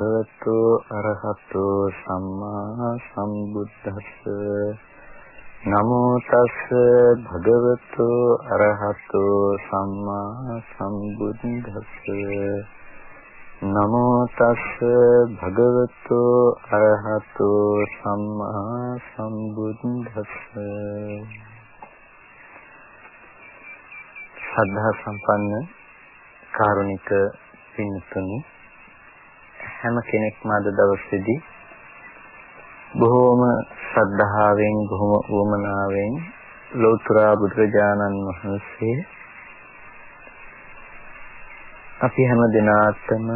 නමෝ තස් භගවතු අරහතු සම්මා සම්බුද්දස්ස. නමෝ තස් භගවතු අරහතු සම්මා සම්බුද්දස්ස. නමෝ තස් භගවතු අරහතු සම්මා සම්බුද්දස්ස. සද්ධා සම්පන්න කාරුණික පින්තුනි හැම කෙනෙක්ම අද දවසේදී බොහෝම ශ්‍රද්ධාවෙන් බොහොම උවමනාවෙන් ලෝතර බුදුරජාණන් වහන්සේ අපි හැම දිනාටම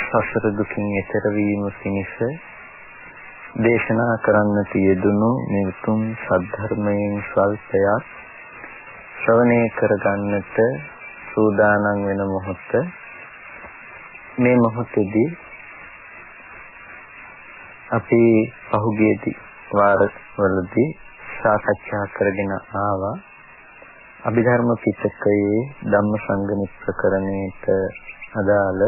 සසර දුකින් එතර වීම පිණිස දේශනා කරන්නට යෙදුණු මේ උතුම් සද්ධර්මයෙන් ස්වල්පයක් ශ්‍රවණය කරගන්නට සූදානම් වෙන මොහොත මේ මොහොතේදී අපි පහුගියදී වාරවලදී සාකච්ඡා කරගෙන ආවා. අභිධර්ම පිටකයේ ධම්මසංගණි ප්‍රකරණයට අදාළ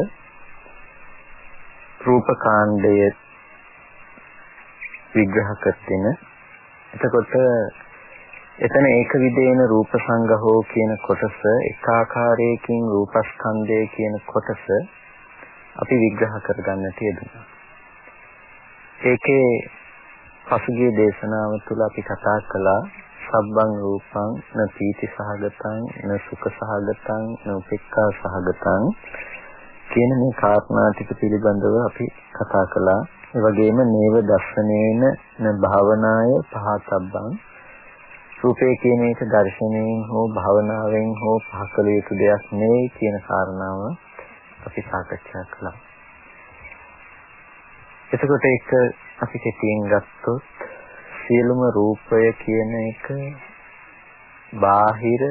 රූපකාණ්ඩය විග්‍රහ කරගෙන එතකොට එතන ඒක විදේන රූප සංගහෝ කියන කොටස එකාකාරයකින් රූපස්කන්ධය කියන කොටස අපි විග්‍රහ කරගන්නට යෙදුණා. ඒකේ පසුගිය දේශනාව තුළ අපි කතා කළා සබ්බං රූපං න පීති සහගතං න සුඛ සහගතං න උපේක්ඛා සහගතං කියන මේ කාරණා ටික පිළිබඳව අපි කතා කළා. ඒ වගේම නේව දර්ශනේන න භාවනාය පහතබ්බං රූපේ කියන එක දර්ශනයෙන් හෝ භාවනාවෙන් හෝ පහකල යුතු දෙයක් නෙවෙයි කියන කාරණාව අපි සාකච්ඡා කළා. එතකොට ඒක අපි කෙටියෙන් ගත්තොත් සියලුම රූපය කියන එක බාහිර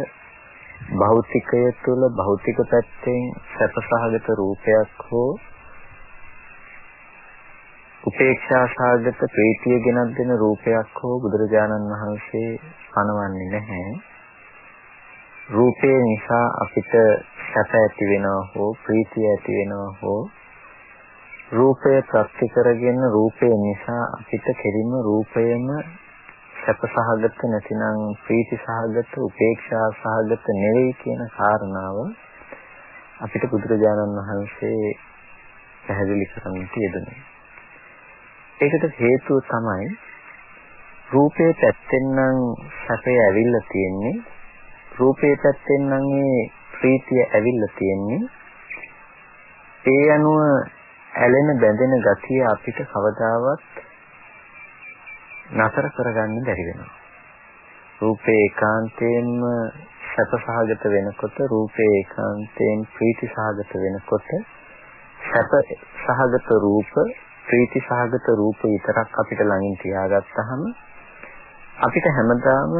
භෞතිකය තුළ භෞතික පැත්තෙන් සැපසහගත රූපයක් හෝ උපේක්ෂා සාගත ප්‍රීතිය ගෙනත් දෙන රූපයක් හෝ බුදුරජාණන් වහන්සේ පනවන්නේ නැහැ. රූපේ නිසා අපිට සැප ඇති වෙනවා හෝ ප්‍රීතිය ඇති වෙනවා හෝ රූපය ප්‍රත්‍ය කරගෙන රූපය නිසා අපිට කෙලින්ම රූපයම සැප සහගත නැතිනම් ප්‍රීති සහගත උපේක්ෂා සහගත නෙවෙයි කියන කාරණාව අපිට බුදුරජාණන් වහන්සේ පැහැදිලි කරන්න තියෙන්නේ. ඒකට හේතුව තමයි රූපේ පැත්තෙන් නම් සැපය ඇවිල්ලා තියෙන්නේ රූපේ පැත්තෙන් නම් මේ ප්‍රීතිය ඇවිල්ලා තියෙන්නේ ඒ අනුව ඇලෙන බැඳෙන ගතිය අපිට කවදාවත් නතර කරගන්න බැරි වෙනවා. රූපේ ඒකාන්තයෙන්ම සැපසහගත වෙනකොට රූපේ ඒකාන්තයෙන් ප්‍රීතිසහගත වෙනකොට සැප සහගත රූප ප්‍රීතිසහගත රූප විතරක් අපිට ළඟින් තියාගත්තාම අපිට හැමදාම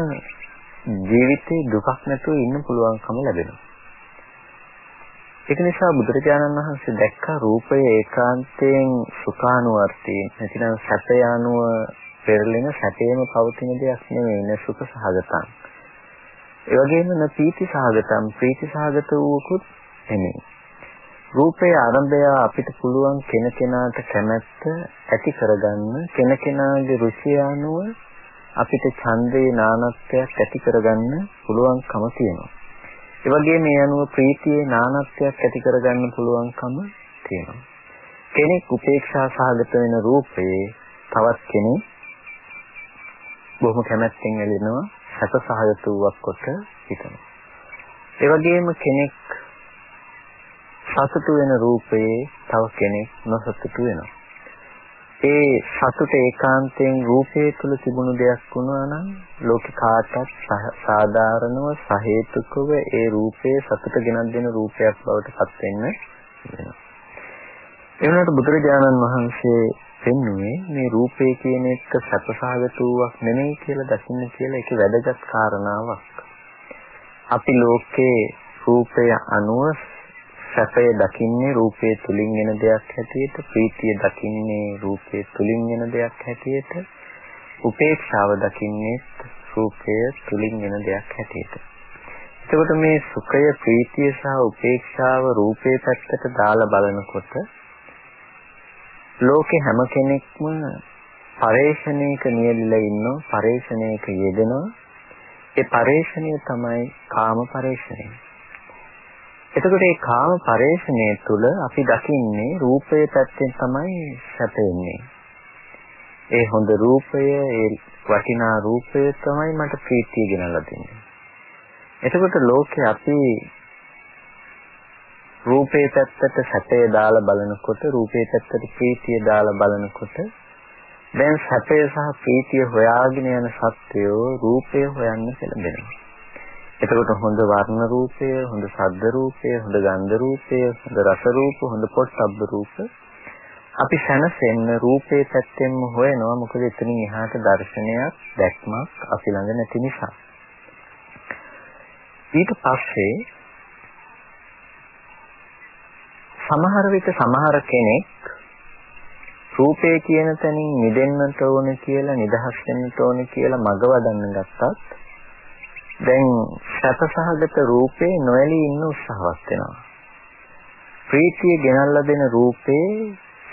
ජීවිතේ දුකක් නැතුව ඉන්න පුළුවන්කම ලැබෙනවා. ඒක නිසා බුදුරජාණන් වහන්සේ දැක්ක රූපය ඒකාන්තයෙන් සුඛානුවර්තී නැතිනම් සැපය අනුව පෙරලෙන සැපේම පවතින දෙයක් නෙවෙයි න සුඛ සහගතං. ඒ වගේම න පීති සහගතං ප්‍රීති සහගත වූකුත් නෙමෙයි. රූපයේ ආරම්භය අපිට පුළුවන් කෙනකෙනාට කැමැත්ත ඇති කරගන්න කෙනකෙනාගේ රුචිය අනුව අපිට ඡන්දේ නානත්වයක් ඇති කරගන්න පුළුවන්කම තියෙනවා. ඒ වගේම මේ අනුව ප්‍රීතියේ නානත්වයක් ඇති කරගන්න පුළුවන්කම තියෙනවා. කෙනෙක් උපේක්ෂා සහගත වෙන රූපයේ තවත් කෙනෙක් බොහොම කැමැත්තෙන් එළිනවා සැප සහගත වූවක් කොට හිතනවා. ඒ වගේම කෙනෙක් සතුටු වෙන රූපයේ තව කෙනෙක් නොසතුටු වෙනවා. ඒ සතුට ඒකාන්තයෙන් රූපයේ තුල තිබුණු දෙයක් වුණා නම් ලෝක කාටත් සාධාරණව සහේතුකව ඒ රූපයේ සතුට ගෙනත් දෙන රූපයක් බවට පත් වෙන්න වෙනවා. ඒ වුණාට බුදුරජාණන් වහන්සේ පෙන්වුවේ මේ රූපේ කියන එක සැපසහගත වූවක් නෙමෙයි කියලා දකින්න කියලා ඒක වැදගත් කාරණාවක්. අපි ලෝකේ රූපය අනුව සැපය දකින්නේ රූපයේ තුලින් එන දෙයක් හැටියට ප්‍රීතිය දකින්නේ රූපයේ තුලින් එන දෙයක් හැටියට උපේක්ෂාව දකින්නේ රූපය තුලින් එන දෙයක් හැටියට. එතකොට මේ සුඛය ප්‍රීතිය සහ උපේක්ෂාව රූපේ පැත්තට දාලා බලනකොට ලෝකේ හැම කෙනෙක්ම පරේෂණයක නියැලිලා ඉන්නෝ පරේෂණයක යෙදෙනවා. ඒ පරේෂණය තමයි කාම පරේෂණය. එතකොට මේ කාම පරේෂණය තුළ අපි දකින්නේ රූපයේ පැත්තෙන් තමයි සැපෙන්නේ ඒ හොඳ රූපය ඒ වටිනා රූපය තමයි මට ප්‍රීතිය ගෙනලා දෙන්නේ. එතකොට ලෝකේ අපි රූපේ පැත්තට සැපේ දාලා බලනකොට රූපේ පැත්තට ප්‍රීතිය දාලා බලනකොට දැන් සැපේ සහ ප්‍රීතිය හොයාගෙන යන සත්‍යෝ රූපය හොයන්න පෙළඹෙනවා. එතකොට හොඳ වර්ණ රූපය, හොඳ ශබ්ද රූපය, හොඳ ගන්ධ රූපය, හොඳ රස රූප, හොඳ පොට්ටබ්බ රූප. අපි සැනසෙන්න රූපේ පැත්තෙන්ම හොයනවා. මොකද එතනින් එහාට දර්ශනයක් දැක්මක් අපි ළඟ නැති නිසා. ඊට පස්සේ සමහර විට සමහර කෙනෙක් රූපේ කියන තැනින් මිදෙන්නට ඕන කියලා නිදහස් වෙන්නට ඕන කියලා මග වඩන්න ගත්තත් දැන් සැපසහගත රූපේ නොඇලී ඉන්න උත්සාහවත් වෙනවා ප්‍රීතිය ගෙනල්ලා දෙන රූපේ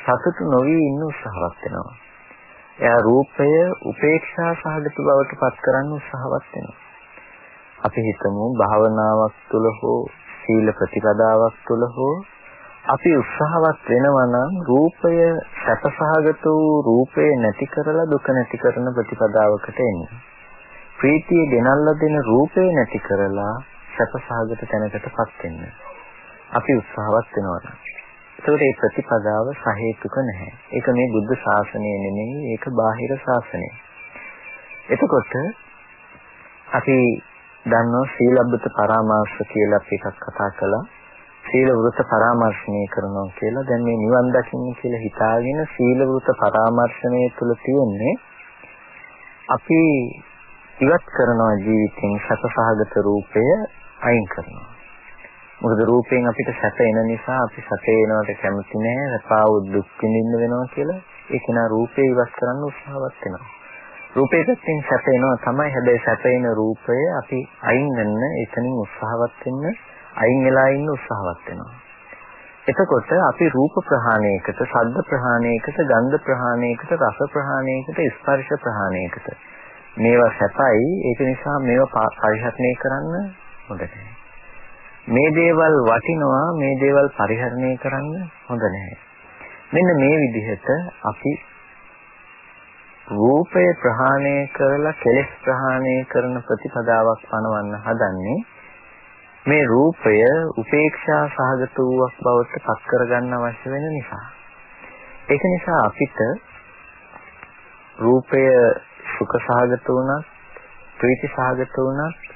සතුටු නොවි ඉන්න උත්සාහවත් වෙනවා. එයා රූපය උපේක්ෂා සහගත බවට පත් කරන්න උත්සාහවත් වෙනවා. අපි හිතමු භාවනාවක් තුළ හෝ සීල ප්‍රතිපදාවක් තුළ හෝ අපි උත්සාහවත් වෙනවා නම් රූපය සැපසහගත වූ රූපය නැති කරලා දුක නැති කරන ප්‍රතිපදාවකට එන්න. ප්‍රීතිය ගෙනල්ලා දෙන රූපය නැති කරලා සැපසහගත තැනකටපත් වෙන්න. අපි උත්සාහවත් වෙනවා. ඒකට මේ ප්‍රතිපදාව සහේතුක නැහැ. ඒක මේ බුද්ධ ශාසනය නෙමෙයි, ඒක බාහිර ශාසනය. එතකොට අපි දන්නවා සීලබ්බත පරාමාස කියලා අපි එකක් කතා කළා. සීල වෘත පරාමර්ශණය කරනවා කියලා. දැන් මේ නිවන් දකින්න කියලා හිතාගෙන සීල වෘත පරාමර්ශණය තුල තියෙන්නේ අපි ඉවත් කරනවා ජීවිතෙන් සතසහගත රූපය අයින් කරනවා. මොකද රූපයෙන් අපිට සැප එන නිසා අපි සැප එනවට කැමති නෑ සපාව දුක් විඳින්න වෙනවා කියලා ඒ කෙනා රූපේ ඉවත් කරන්න උත්සාහවත් වෙනවා. රූපේ පැත්තෙන් සැප එනවා තමයි හැබැයි සැප එන රූපය අපි අයින් වෙන්න එතනින් උත්සාහවත් වෙන්න අයින් වෙලා ඉන්න උත්සාහවත් වෙනවා. එතකොට අපි රූප ප්‍රහාණයකට, ශබ්ද ප්‍රහාණයකට, ගන්ධ ප්‍රහාණයකට, රස ප්‍රහාණයකට, ස්පර්ශ ප්‍රහාණයකට මේවා සැපයි ඒක නිසා මේවා පරිහරණය කරන්න හොඳ නැහැ. මේ දේවල් වටිනවා මේ දේවල් පරිහරණය කරන්න හොඳ නැහැ. මෙන්න මේ විදිහට අපි රූපය ප්‍රහාණය කරලා කෙලෙස් ප්‍රහාණය කරන ප්‍රතිපදාවක් පනවන්න හදන්නේ මේ රූපය උපේක්ෂා සහගත වූවක් බවට පත් කරගන්න අවශ්‍ය වෙන නිසා. ඒක නිසා අපිට රූපය සුඛ සහගත වුණත් ප්‍රීති සහගත වුණත්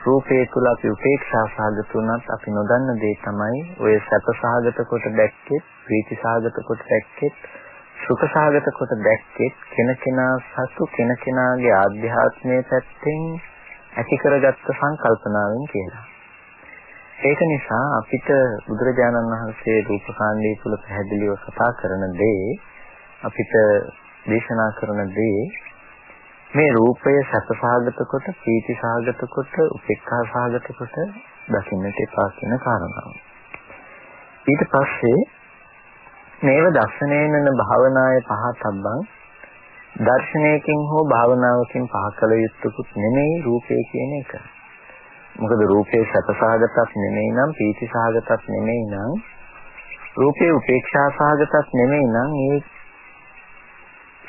රූපේ තුල අපි උපේක්ෂා සාගත වුණත් අපි නොදන්න දේ තමයි ඔය සැප සාගත කොට දැක්කෙත් ප්‍රීති සාගත කොට දැක්කෙත් සුඛ සාගත කොට දැක්කෙත් කෙනකෙනා සතු කෙනකෙනාගේ ආධ්‍යාත්මයේ පැත්තෙන් ඇති කරගත්ත සංකල්පනාවෙන් කියලා. ඒක නිසා අපිට බුදුරජාණන් වහන්සේ රූපකාණ්ඩය තුල පැහැදිලිව කතා කරන දේ අපිට දේශනා කරන දේ මේ රූපය සැපසහගත කොට ප්‍රීතිසහගත කොට උපේක්ඛාසහගත කොට දකින්නට එපා කියන කාරණාව. ඊට පස්සේ මේව දර්ශනේනන භාවනාය පහතබ්බං දර්ශනයකින් හෝ භාවනාවකින් පහ කළ යුතුකුත් නෙමෙයි රූපය කියන එක. මොකද රූපේ සැපසහගතක් නෙමෙයි නම් ප්‍රීතිසහගතක් නෙමෙයි නම් රූපේ උපේක්ෂාසහගතක් නෙමෙයි නම් ඒ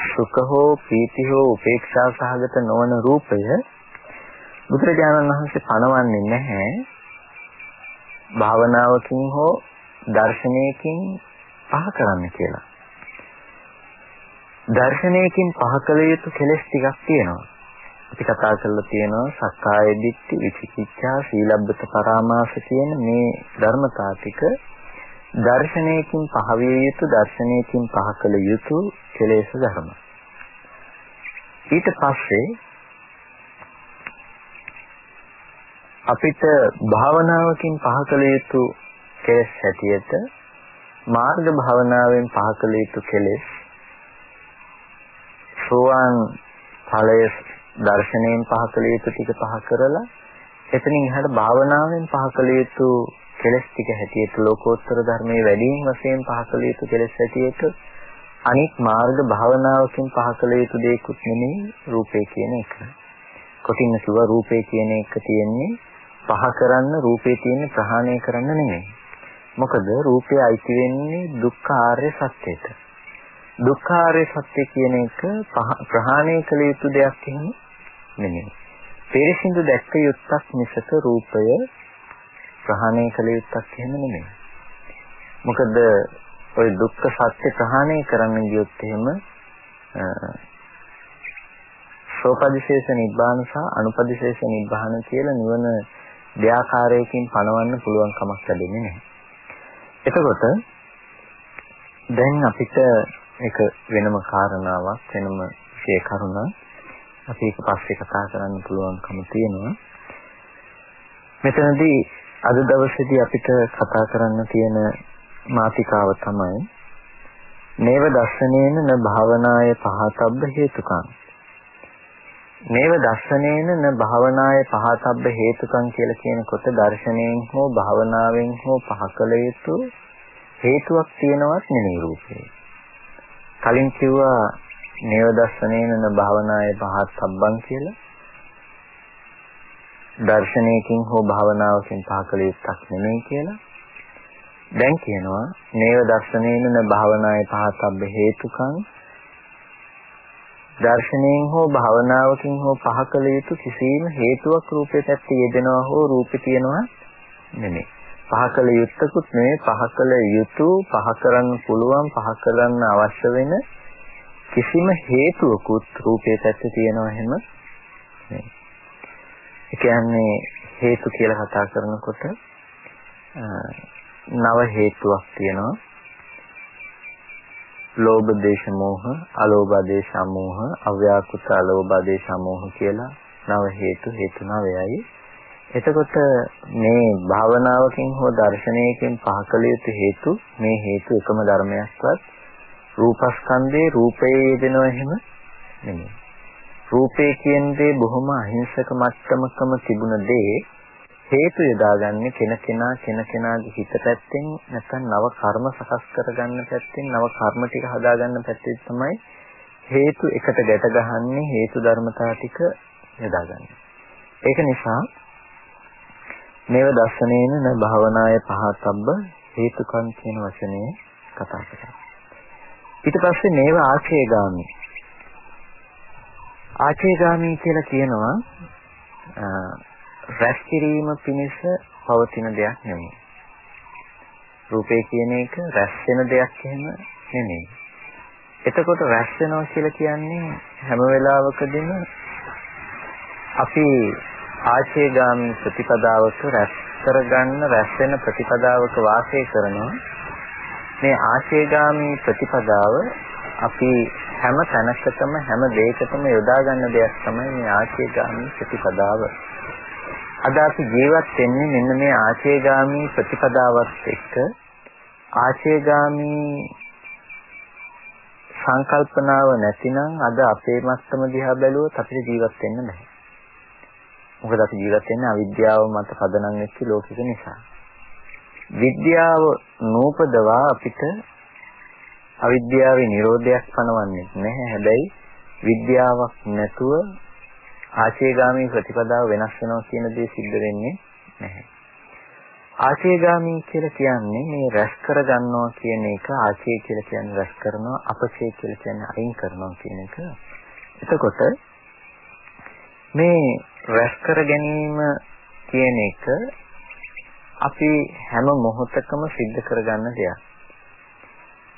සුඛ හෝ ප්‍රීති හෝ උපේක්ෂා සහගත නොවන රූපය බුදුරජාණන් වහන්සේ පනවන්නේ නැහැ භාවනාවකින් හෝ දර්ශනයකින් පහ කරන්න කියලා. දර්ශනයකින් පහ කළ යුතු කෙලෙස් ටිකක් තියෙනවා. අපි කතා කරලා තියෙනවා සක්කාය දිට්ඨි, විචිකිච්ඡා, සීලබ්බත පරාමාස කියන මේ ධර්මතා ටික දර්ශනයකින් පහවිය යුතු දර්ශනයකින් පහ කළ යුතු කෙලෙස් ධර්ම. ඊට පස්සේ අපිට භාවනාවකින් පහ කළ යුතු කෙලෙස් හැටියට මාර්ග භාවනාවෙන් පහ කළ යුතු කෙලෙස් සෝවාන් ඵලය දර්ශනයෙන් පහ කළ යුතු ටික පහ කරලා එතනින් එහාට භාවනාවෙන් පහ කළ යුතු කෙලස් ටික හැටියට ලෝකෝත්තර ධර්මයේ වැඩිම වශයෙන් පහ කළ යුතු කෙලස් හැටියට අනික් මාර්ග භාවනාවකින් පහ කළ යුතු දෙයක්ුත් නෙමෙයි රූපේ කියන එක. කොටින්ම කිව්ව රූපේ කියන එක තියෙන්නේ පහ කරන්න රූපේ තියෙන ප්‍රහාණය කරන්න නෙමෙයි. මොකද රූපය අයිති වෙන්නේ දුක්ඛ ආර්ය සත්‍යයට. දුක්ඛ ආර්ය සත්‍ය කියන එක ප්‍රහාණය කළ යුතු දෙයක් නෙමෙයි. පිරිසිදු දැක්ක යුත්තක් මිසක රූපය ප්‍රහාණය කළ යුත්තක් එහෙම නෙමෙයි. මොකද ওই දුක්ඛ සත්‍ය ප්‍රහාණය කරන්න ගියොත් එහෙම සෝපදිශේෂ නිබ්බාන සහ අනුපදිශේෂ නිබ්බාන කියලා නිවන දෙආකාරයකින් පණවන්න පුළුවන් කමක් ලැබෙන්නේ නැහැ. එතකොට දැන් අපිට ඒක වෙනම කාරණාවක් වෙනම විශේෂ කරුණක් අපි ඒක පස්සේ කතා කරන්න පුළුවන්කම තියෙනවා. මෙතනදී අද දවසේදී අපිට කතා කරන්න තියෙන මාතිකාව තමයි නේව දර්ශනේන න භාවනාය පහතබ්බ හේතුකං. නේව දර්ශනේන න භාවනාය පහතබ්බ හේතුකං කියලා කියනකොට දර්ශනයෙන් හෝ භාවනාවෙන් හෝ පහකල යුතු හේතුවක් තියෙනවත් නෙමෙයි රූපේ. කලින් කිව්වා නේව දර්ශනේන භාවනාය පහත් සම්බන් කියලා. දර්ශනයකින් හෝ භාවනාවකින් පහකල යුක්තක් නෙමෙයි කියලා. දැන් කියනවා නේව දර්ශනේන භාවනාය පහතබ්බ හේතුකං දර්ශනයෙන් හෝ භාවනාවකින් හෝ පහකල යුතු කිසිම හේතුවක් රූපේ පැත්තේ යෙදෙනවා හෝ රූපේ තියෙනවා නෙමෙයි. පහකල යුත්තකුත් නෙමෙයි පහකල යුතු පහ කරන්න පුළුවන් පහ කරන්න අවශ්‍ය වෙන කිසිම හේතුවකුත් රූපේ පැත්තේ තියෙනව එහෙම නෙවෙයි. ඒ කියන්නේ හේතු කියලා කතා කරනකොට නව හේතුවක් තියෙනවා. ලෝභ දේශ මොහ, අලෝභ දේශ මොහ, අව්‍යාකෘත අලෝභ දේශ මොහ කියලා නව හේතු හේතු නවයයි. එතකොට මේ භාවනාවකින් හෝ දර්ශනයකින් පහකල යුතු හේතු මේ හේතු එකම ධර්මයක්වත් රූපස්කන්ධේ රූපයේ යෙදෙනව එහෙම නෙමෙයි. රූපේ කියන දේ බොහොම අහිංසක මට්ටමකම තිබුණ දේ හේතු යොදාගන්නේ කෙනකෙනා කෙනකෙනාගේ හිත පැත්තෙන් නැත්නම් නව කර්ම සකස් කරගන්න පැත්තෙන් නව කර්ම ටික හදාගන්න පැත්තෙන් තමයි හේතු එකට ගැට ගහන්නේ හේතු ධර්මතා ටික යොදාගන්නේ. ඒක නිසා මේව දර්ශනේන න භාවනාය පහතබ්බ හේතුකම් කියන වචනේ කතා කරා. ඊට පස්සේ මේව ආචේගාමි. ආචේගාමි කියලා කියනවා රැස් කිරීම පිණිස පවතින දෙයක් නෙමෙයි. රූපේ කියන එක රැස් වෙන දෙයක් එහෙම නෙමෙයි. එතකොට රැස් වෙනවා කියලා කියන්නේ හැම වෙලාවකදීම අපි ආශේගාමී ප්‍රතිපදාවක රැස් කරගන්න රැස් වෙන ප්‍රතිපදාවක වාසය කරනවා මේ ආශේගාමී ප්‍රතිපදාව අපි හැම තැනකටම හැම දෙයකටම යොදා ගන්න දෙයක් තමයි මේ ආශේගාමී ප්‍රතිපදාව. අද අපි ජීවත් වෙන්නේ මෙන්න මේ ආශේගාමී ප්‍රතිපදාවත් එක්ක ආශේගාමී සංකල්පනාව නැතිනම් අද අපේ මත්තම දිහා බැලුවොත් අපිට ජීවත් වෙන්න බෑ. මොකද අපි ජීවත් වෙන්නේ අවිද්‍යාව මත පදනම් වෙච්ච ලෝකික නිසා. විද්‍යාව නූපදවා අපිට අවිද්‍යාවේ Nirodhayak පනවන්නේ නැහැ. හැබැයි විද්‍යාවක් නැතුව ආශේගාමී ප්‍රතිපදාව වෙනස් වෙනවා කියන දේ සිද්ධ වෙන්නේ නැහැ. ආශේගාමී කියලා කියන්නේ මේ රැස් කරගන්නවා කියන එක ආශේ කියලා කියන්නේ රැස් කරනවා අපසේ කියලා කියන්නේ අයින් කරනවා කියන එක. එතකොට මේ රැස් කර ගැනීම කියන එක අපි හැම මොහොතකම සිද්ධ කරගන්න දෙයක්.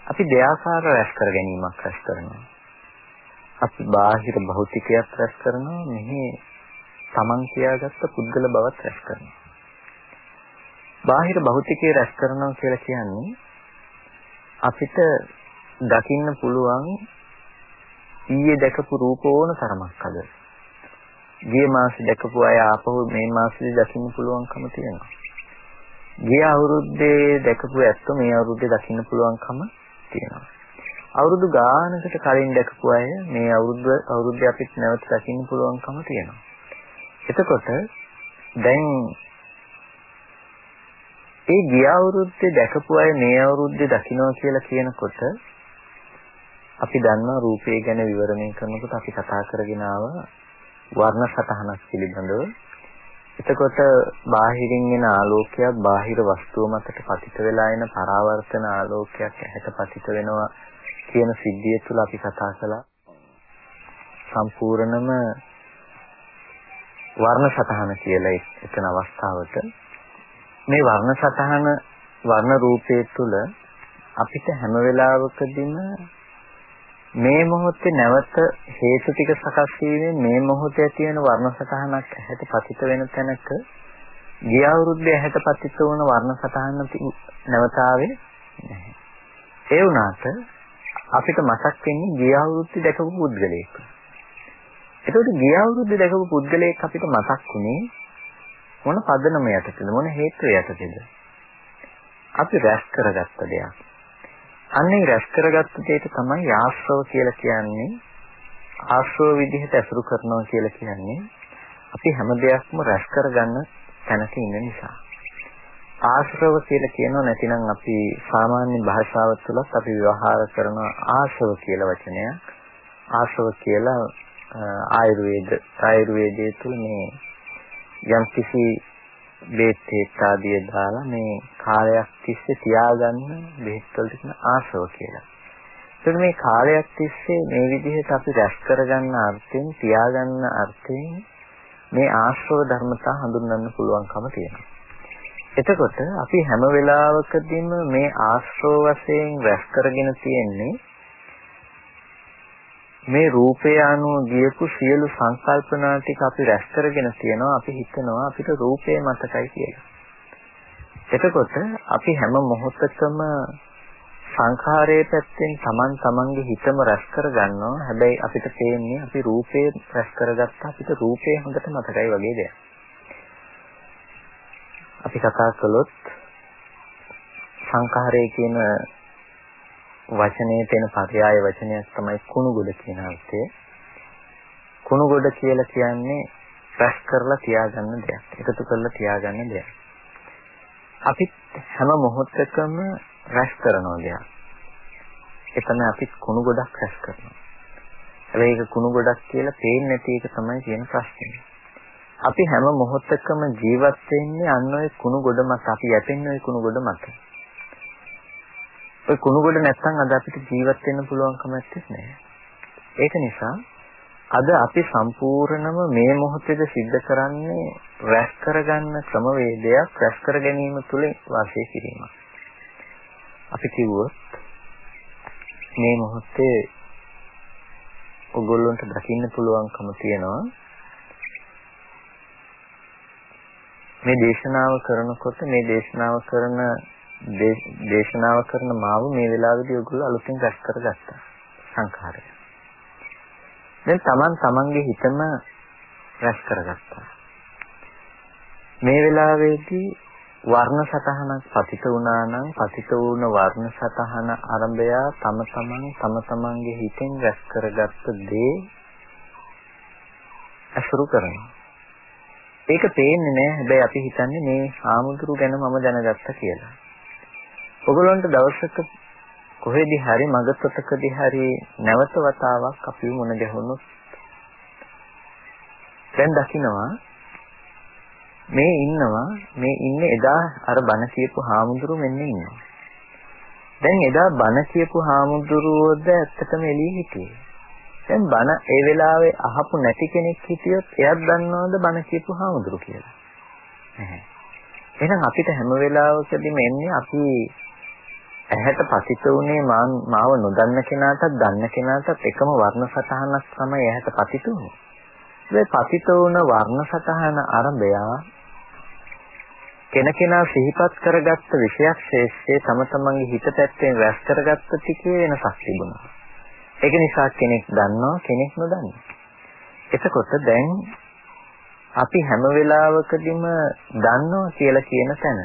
අපි දෙයාකාර රැස් කර ගැනීමක් රැස් කරනවා. අපි බාහිර භෞතිකයක් රැස් කරනවා මෙහි තමන් කියාගත්ත පුද්ගල බවත් රැස් කරනවා. බාහිර භෞතිකය රැස් කරනවා කියලා කියන්නේ අපිට දකින්න පුළුවන් ඊයේ දැකපු රූප ඕන තරමක් අද. ගිය මාසේ දැකපු අය ආපහු මේ මාසෙදි දකින්න පුළුවන්කම තියෙනවා. ගිය අවුරුද්දේ දැකපු ඇත්ත මේ අවුරුද්දේ දකින්න පුළුවන්කම තියෙනවා. අවුරුදු ගානකට කලින් දැකපු අය මේ අවුරුද්ද අවුරුද්දේ අපිට නැවත දකින්න පුළුවන්කම තියෙනවා. එතකොට දැන් ඒ ගිය අවුරුද්දේ දැකපු අය මේ අවුරුද්දේ දකින්නවා කියලා කියනකොට අපි දන්නවා රූපය ගැන විවරණය කරනකොට අපි කතා කරගෙන ආව වර්ණ සටහනක් පිළිබඳව. එතකොට බාහිරින් එන ආලෝකයක් බාහිර වස්තුව මතට පතිත වෙලා එන පරාවර්තන ආලෝකයක් ඇහැට පතිත වෙනවා කියන සිද්ධිය තුළ අපි කතා කළා. සම්පූර්ණම වර්ණ සටහන කියලා එතන අවස්ථාවට මේ වර්ණ සතහන වර්ණ රූපයේ තුල අපිට හැම වෙලාවකදීම මේ මොහොතේ නැවත හේතු ටික සකස් වීමෙන් මේ මොහොතේ තියෙන වර්ණ සතහනක් ඇහැට පතිත වෙන තැනක ගිය අවුරුද්දේ ඇහැට පතිත වුණ වර්ණ සතහන නැවතාවේ නැහැ. ඒ වුණාට අපිට මතක් වෙන්නේ ගිය අවුරුද්දේ දැකපු පුද්ගලයෙක්. එතකොට ගිය අවුරුද්දේ දැකපු පුද්ගලයෙක් අපිට මතක් වුණේ මොන පදනම යටතේද? මොන හේතු යටතේද? අපි රැස් කරගත්ත දෙයක්. අන්නේ රැස් කරගත්ත දෙයට තමයි ආශ්‍රව කියලා කියන්නේ. ආශ්‍රව විදිහට ඇසුරු කරනවා කියලා කියන්නේ අපි හැම දෙයක්ම රැස් කරගන්න තැනක ඉන්න නිසා. ආශ්‍රව කියලා කියනෝ නැතිනම් අපි සාමාන්‍ය භාෂාව තුලත් අපි ව්‍යවහාර කරන ආශ්‍රව කියලා වචනයක් ආශ්‍රව කියලා ආයුර්වේද ආයුර්වේදයේ තුල මේ යම් කිසි බේත් ආදිය දාලා මේ කාලයක් තිස්සේ තියාගන්න බෙහෙත් වලට කියන ආශව කියලා. එතකොට මේ කාලයක් තිස්සේ මේ විදිහට අපි රැස් කරගන්න අර්ථයෙන් තියාගන්න අර්ථයෙන් මේ ආශ්‍රව ධර්මතා හඳුන්වන්න පුළුවන්කම තියෙනවා. එතකොට අපි හැම වෙලාවකදීම මේ ආශ්‍රව වශයෙන් රැස් කරගෙන තියෙන්නේ මේ රූපය අනුව ගියපු සියලු සංකල්පනා ටික අපි රැස් කරගෙන තියෙනවා අපි හිතනවා අපිට රූපය මතකයි කියලා. එතකොට අපි හැම මොහොතකම සංඛාරයේ පැත්තෙන් Taman Tamanගේ හිතම රැස් කරගන්නවා. හැබැයි අපිට පේන්නේ අපි රූපේ රැස් කරගත්ත අපිට රූපේ හොඳට මතකයි වගේ දෙයක්. අපි කතා කළොත් සංඛාරය කියන වචනේ තෙන පරයාය වචනයක් තමයි කුණුගොඩ කියන අර්ථය. කුණුගොඩ කියලා කියන්නේ රැස් කරලා තියාගන්න දෙයක්. එකතු කරලා තියාගන්න දෙයක්. අපි හැම මොහොතකම රැස් කරනවා දෙයක්. ඒ තමයි අපි කුණු ගොඩක් රැස් කරනවා. හැබැයි ඒක කුණු ගොඩක් කියලා පේන්නේ නැති එක තමයි තියෙන ප්‍රශ්නේ. අපි හැම මොහොතකම ජීවත් වෙන්නේ අන්න ඔය කුණු ගොඩ මත. අපි යැපෙන්නේ ඔය කුණු ගොඩ මත. ඔය කුණු ගොඩ නැත්තම් අද අපිට ජීවත් වෙන්න පුළුවන්කම නැහැ. ඒක නිසා අද අපි සම්පූර්ණම මේ මොහොතේද සිද්ධ කරන්නේ රැස් කරගන්න ක්‍රමවේදයක් රැස් කර ගැනීම තුළ වාසය කිරීමක්. අපි කිව්වොත් මේ මොහොතේ ඔගොල්ලන්ට දකින්න පුළුවන්කම තියෙනවා මේ දේශනාව කරනකොට මේ දේශනාව කරන දේශනාව කරන මාව මේ වෙලාවේදී ඔයගොල්ලෝ අලුතින් රැස් කරගත්තා සංඛාරය. දැන් Taman Tamanගේ හිතම රැස් කරගත්තා. මේ වෙලාවේදී වර්ණ සතහනක් පතිත වුණා නම් පතිත වුණ වර්ණ සතහන ආරම්භය තම තමන් තම තමන්ගේ හිතෙන් රැස් කරගත්ත දේ අසුරු කරනවා. ඒක පේන්නේ නැහැ. හැබැයි අපි හිතන්නේ මේ ආමුදුරු ගැන මම දැනගත්තා කියලා. ඔගලන්ට දවසක කොහෙදී හරි මගතොටකදී හරි නැවත වතාවක් අපි මුණ ගැහුණොත් දැන් දකින්නවා මේ ඉන්නවා මේ ඉන්නේ එදා අර බණ කියපු හාමුදුරු මෙන්න ඉන්නවා දැන් එදා බණ කියපු හාමුදුරුවෝද ඇත්තටම එළිය හිටියේ දැන් බණ ඒ වෙලාවේ අහපු නැති කෙනෙක් හිටියොත් එයාත් දන්නවද බණ කියපු හාමුදුරු කියලා නැහැ එහෙනම් අපිට හැම වෙලාවකදීම එන්නේ අපි ඇහැට පතිත උනේ මාව නොදන්න කෙනාටත් දන්න කෙනාටත් එකම වර්ණ සටහනක් තමයි ඇහැට පතිත උනේ. ඒ පතිත වුණ වර්ණ සටහන ආරම්භය කෙනකෙනා සිහිපත් කරගත්ත විෂයක් ශේෂ්ඨයේ තම තමන්ගේ හිත පැත්තෙන් රැස් කරගත්ත ටිකේ වෙනසක් තිබුණා. ඒක නිසා කෙනෙක් දන්නවා කෙනෙක් නොදන්නවා. එතකොට දැන් අපි හැම වෙලාවකදීම දන්නවා කියලා කියන තැන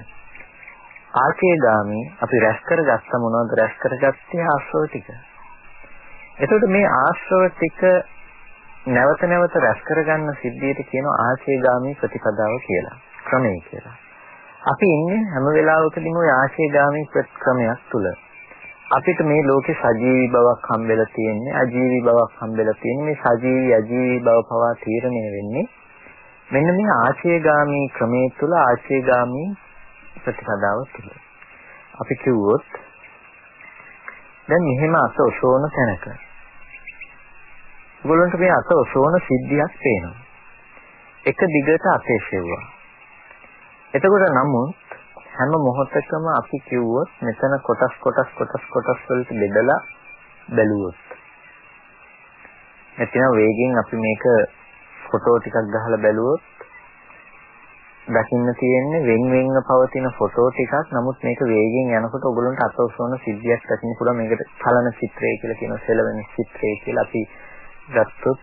ආශේගාමී අපි රැස් කරගත්ත මොනවද රැස් කරගත්තේ ආශ්‍රව ටික. එතකොට මේ ආශ්‍රව ටික නැවත නැවත රැස් කරගන්න සිද්ධියට කියනවා ආශේගාමී ප්‍රතිපදාව කියලා. ක්‍රමය කියලා. අපි ඉන්නේ හැම වෙලාවකදීම ওই ආශේගාමී ප්‍රක්‍රමයක් තුල. අපිට මේ ලෝකේ සජීවී බවක් හම්බෙලා තියෙන්නේ අජීවී බවක් හම්බෙලා තියෙන්නේ මේ සජීවී අජීවී බව පවා තීරණය වෙන්නේ මෙන්න මේ ආශේගාමී ක්‍රමයේ තුල ආශේගාමී ප්‍රතිපදාව තුල. අපි කිව්වොත් දැන් මෙහෙම අත ඔසවන තැනක ඔයගොල්ලන්ට මේ අත ඔසවන සිද්ධියක් පේනවා. එක දිගට අතේ සෙව්වා. එතකොට නමුත් හැම මොහොතකම අපි කිව්වොත් මෙතන කොටස් කොටස් කොටස් කොටස් වලට බෙදලා බැලුවොත්. නැත්නම් වේගෙන් අපි මේක ෆොටෝ ටිකක් ගහලා බැලුවොත් දකින්න තියෙන්නේ වෙන් වෙන්ව පවතින ෆොටෝ ටිකක්. නමුත් මේක වේගෙන් යනකොට ඔයගොල්ලන්ට අතෝසෝන සිද්ධියක් දකින්න පුළුවන්. මේකට චලන චිත්‍රය කියලා කියන සෙලවෙන චිත්‍රය කියලා අපි ගත්තොත්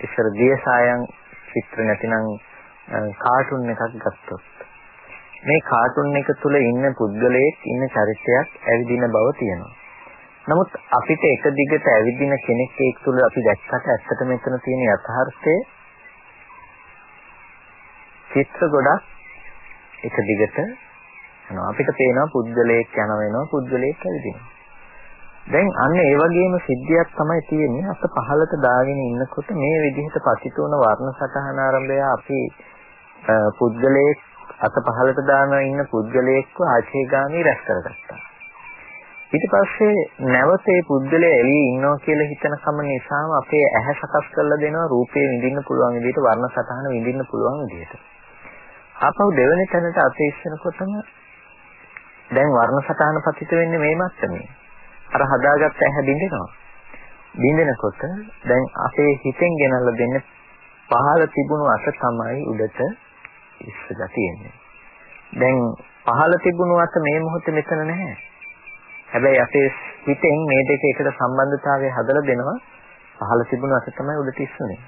ඉස්සර දියසායන් චිත්‍ර නැතිනම් කාටුන් එකක් ගත්තොත්. මේ කාටුන් එක තුල ඉන්න පුද්ගලයෙක් ඉන්න චරිතයක් ඇවිදින බව තියෙනවා. නමුත් අපිට එක දිගට ඇවිදින කෙනෙක් එක් තුල අපි දැක්කට ඇත්තට මෙතන තියෙන යථාර්ථය චිත්‍ර ගොඩක් එක දිගට යනවා. අපිට පේනවා පුද්ගලයෙක් යන වෙනවා පුද්ගලයෙක් ඇවිදිනවා. දැන් අන්න ඒ වගේම සිද්ධියක් තමයි තියෙන්නේ අත පහලට දාගෙන ඉන්නකොට මේ විදිහට පතිත වන වර්ණ සටහන ආරම්භය අපි පුද්ගලයෙක් අත පහළට දාන ඉන්න පුද්ගලයෙක්ව ආශේගාමී රැස් කරගත්තා. ඊට පස්සේ නැවත ඒ පුද්ගලයා එළියේ ඉන්නවා කියලා හිතන කම නිසාම අපේ ඇහැ සකස් කරලා දෙනවා රූපේ විඳින්න පුළුවන් විදිහට වර්ණ සටහන විඳින්න පුළුවන් විදිහට. ආපහු දෙවෙනි තැනට අතේ ඉස්සනකොටම දැන් වර්ණ සටහන පතිත වෙන්නේ මේ මට්ටමේ. අර හදාගත්ත ඇහැ බින්දෙනවා. බින්දෙනකොට දැන් අපේ හිතෙන් ගෙනල්ලා දෙන්නේ පහළ තිබුණු අත තමයි උඩට ඉස්සලා තියෙන්නේ. දැන් පහළ තිබුණු අත මේ මොහොතේ මෙතන නැහැ. හැබැයි අපේ හිතෙන් මේ දෙක එකට සම්බන්ධතාවය හදලා දෙනවා. පහළ තිබුණු අත තමයි උඩට ඉස්සුනේ.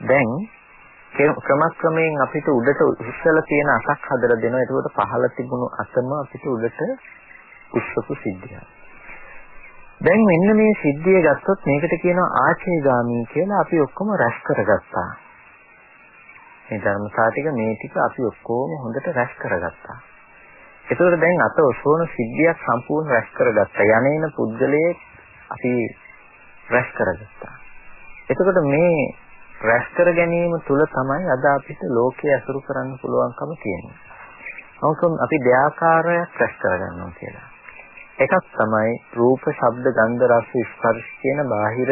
දැන් ක්‍රමක්‍රමයෙන් අපිට උඩට ඉස්සලා තියෙන අතක් හදලා දෙනවා. ඒකෝට පහළ තිබුණු අතම අපිට උඩට උස්සපු සිද්ධියක්. දැන් මෙන්න මේ සිද්ධිය ගත්තොත් මේකට කියනවා ආචේගාමී කියලා අපි ඔක්කොම රැස් කරගත්තා. මේ ධර්මතා ටික මේ ටික අපි ඔක්කොම හොඳට රැස් කරගත්තා. ඒතකොට දැන් අත ඔසවන සිද්ධියක් සම්පූර්ණ රැස් කරගත්තා. යන්නේන පුද්ගලයේ අපි රැස් කරගත්තා. එතකොට මේ රැස් කර ගැනීම තුල තමයි අද අපිට ලෝකයේ අසුරු කරන්න පුළුවන්කම තියෙන්නේ. නමුත් අපි දෙආකාරයක් රැස් කරගන්නවා කියලා. එකක් තමයි රූප, ශබ්ද, ගන්ධ, රස, ස්පර්ශ කියන බාහිර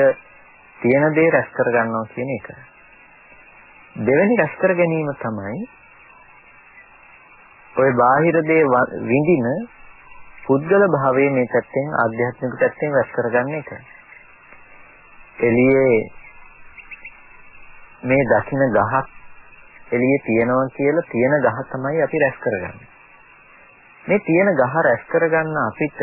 තියෙන දේ රැස් කරගන්නවා කියන එක. දෙවෙනි රැස් කර ගැනීම තමයි ওই බාහිර දේ විඳින පුද්ගල භාවයේ මේ පැත්තෙන් ආධ්‍යාත්මික පැත්තෙන් රැස් කරගන්න එක. එළියේ මේ දකින්න ගහක් එළියේ තියෙනවා කියලා තියෙන ගහ තමයි අපි රැස් කරගන්නේ. මේ තියෙන ගහ රැස් කරගන්න අපිට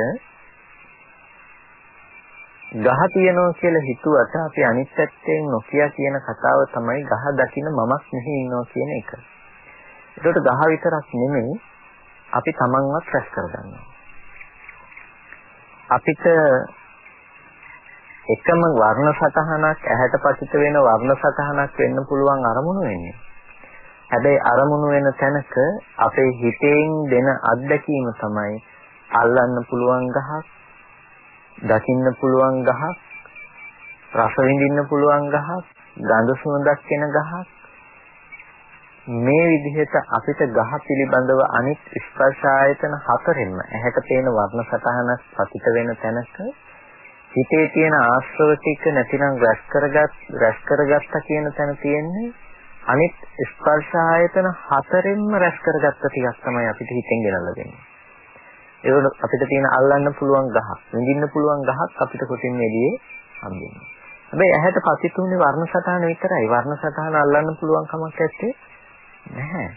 ගහ තියනවා කියලා හිතුවට අපි අනිත් පැත්තෙන් නොකිය කියන කතාව තමයි ගහ දකින මමක් මෙහි ඉන්නවා කියන එක. ඒකට ගහ විතරක් නෙමෙයි අපි තමන්වත් රැස් කරගන්නවා. අපිට එකම වර්ණ සතහනක් ඇහැට පතිත වෙන වර්ණ සතහනක් වෙන්න පුළුවන් අරමුණු වෙන්නේ. හැබැයි අරමුණු වෙන තැනක අපේ හිතෙන් දෙන අත්දැකීම තමයි අල්ලන්න පුළුවන් ගහක් දකින්න පුළුවන් ගහක් රස විඳින්න පුළුවන් ගහක් ගඳ සුවඳක් වෙන ගහක් මේ විදිහට අපිට ගහ පිළිබඳව අනිත් ස්පර්ශ ආයතන හතරෙන්ම ඇහැට පේන වර්ණ සතහනක් පතිත වෙන තැනක හිතේ තියෙන ආශ්‍රව ටික නැතිනම් රැස් කරගත් රැස් කරගත්ත කියන තැන තියෙන්නේ අනිත් ස්පර්ශ ආයතන හතරෙන්ම රැස් කරගත්ත ටිකක් තමයි අපිට හිතෙන් ගෙනල්ලා දෙන්නේ. ඒක අපිට තියෙන අල්ලන්න පුළුවන් ගහක්, විඳින්න පුළුවන් ගහක් අපිට කොටින් එළියේ හම්බෙන්නේ. හැබැයි ඇහැට පතිතුනේ වර්ණ සටහන විතරයි. වර්ණ සටහන අල්ලන්න පුළුවන් කමක් නැත්තේ නැහැ.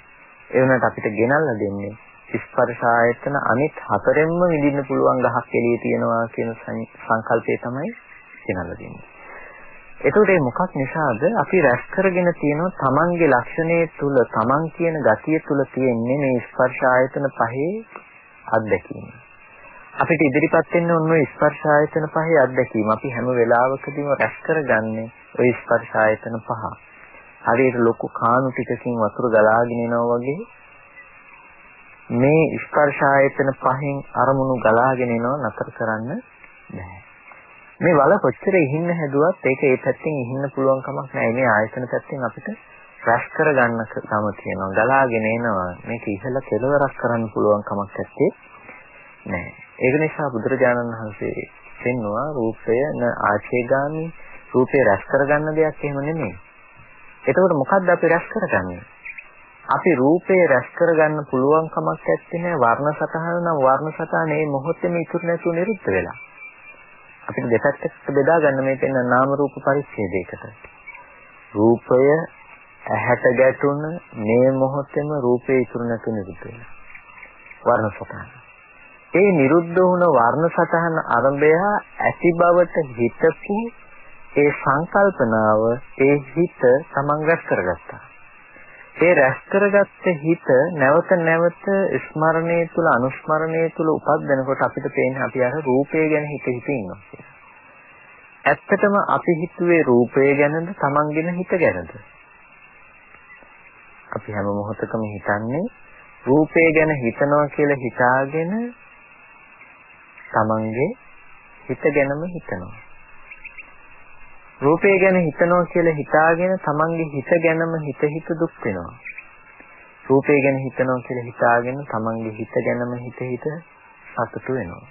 ඒ වුණාට අපිට ගෙනල්ලා දෙන්නේ ස්පර්ශ ආයතන අනිත් හතරෙන්ම විඳින්න පුළුවන් ගහක් එළියේ තියෙනවා කියන සංකල්පය තමයි ගෙනල්ලා දෙන්නේ. එතකොට මේ මොකක් නිසාද අපි රැස් කරගෙන තියෙන තමන්ගේ ලක්ෂණයේ තුල තමන් කියන ගතිය තුල තියෙන්නේ මේ ස්පර්ශ ආයතන පහේ අත්දැකීම. අපිට ඉදිරිපත් වෙන්න ඕන ඔය ස්පර්ශ ආයතන පහේ අත්දැකීම. අපි හැම වෙලාවකදීම රැස් කරගන්නේ ඔය ස්පර්ශ ආයතන පහ. හරියට ලොකු කාණු ටිකකින් වතුර ගලාගෙන එනවා වගේ මේ ස්පර්ශ ආයතන පහෙන් අරමුණු ගලාගෙන එනවා නතර කරන්න බෑ. මේ වල කොච්චර ඉහින්න හැදුවත් ඒක ඒ පැත්තෙන් ඉහින්න පුළුවන් කමක් නැහැ. මේ ආයතන පැත්තෙන් අපිට රැස් කරගන්න කම තියෙනවා. ගලාගෙන එනවා. මේක ඉහළ කෙලවරක් කරන්න පුළුවන් කමක් නැත්තේ නෑ. ඒක නිසා බුදුරජාණන් වහන්සේ පෙන්නවා රූපය න ආචේගාමි රූපේ රැස් කරගන්න දෙයක් එහෙම නෙමෙයි. එතකොට මොකද්ද අපි රැස් කරගන්නේ? අපි රූපේ රැස් කරගන්න පුළුවන් කමක් නැත්තේ වර්ණ සතහන නම් වර්ණ සතහන මේ මොහොතේම ඉතුරු නැතුව නිරුද්ධ වෙලා. අපිට දෙපැත්තකට බෙදා ගන්න මේ පෙන්න නාම රූප පරිච්ඡේදයකට. රූපය ඇහැට ගැටුණ මේ මොහොතේම රූපේ ඉතුරු නැතුව නිරුද්ධ වෙලා. වර්ණ සතහන. ඒ නිරුද්ධ වුණ වර්ණ සතහන අරඹය ඇති බවට හිතපු ඒ සංකල්පනාව ඒ හිත තමන් රැස් කරගත්තා. ඒ රැස් කරගත්ත හිත නැවත නැවත ස්මරණයේ තුල අනුස්මරණයේ තුල උපදිනකොට අපිට පේන්නේ අපි අර රූපය ගැන හිත හිත ඉන්නවා කියලා. ඇත්තටම අපි හිතුවේ රූපය ගැනද තමන්ගෙන හිත ගැනද? අපි හැම මොහොතකම හිතන්නේ රූපය ගැන හිතනවා කියලා හිතාගෙන තමන්ගේ හිත ගැනම හිතනවා. රූපය ගැන හිතනවා කියලා හිතාගෙන තමන්ගේ හිත ගැනම හිත හිත දුක් වෙනවා. රූපය ගැන හිතනවා කියලා හිතාගෙන තමන්ගේ හිත ගැනම හිත හිත සතුටු වෙනවා.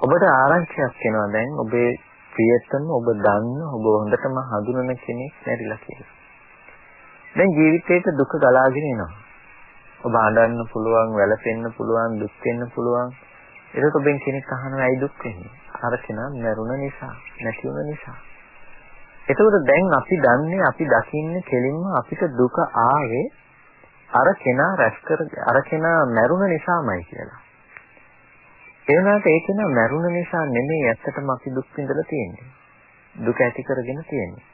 ඔබට ආරංචියක් එනවා දැන් ඔබේ ප්‍රියතම ඔබ දන්න ඔබ හොඳටම හඳුනන කෙනෙක් නැරිලා කියලා. දැන් ජීවිතේට දුක ගලාගෙන එනවා. ඔබ අඬන්න පුළුවන්, වැළපෙන්න පුළුවන්, දුක් වෙන්න පුළුවන්. ඒක ඔබෙන් කෙනෙක් අහනවා ඇයි දුක් වෙන්නේ? අර කෙනා මරුණ නිසා, නැති වුණ නිසා. එතකොට දැන් අපි දන්නේ අපි දකින්නේ කෙලින්ම අපිට දුක ආවේ අර කෙනා රැස් කර අර කෙනා මැරුණ නිසාමයි කියලා. ඒ වුණාට ඒ කෙනා මැරුණ නිසා නෙමෙයි ඇත්තටම අපි දුක් විඳලා තියෙන්නේ. දුක ඇති කරගෙන තියෙන්නේ.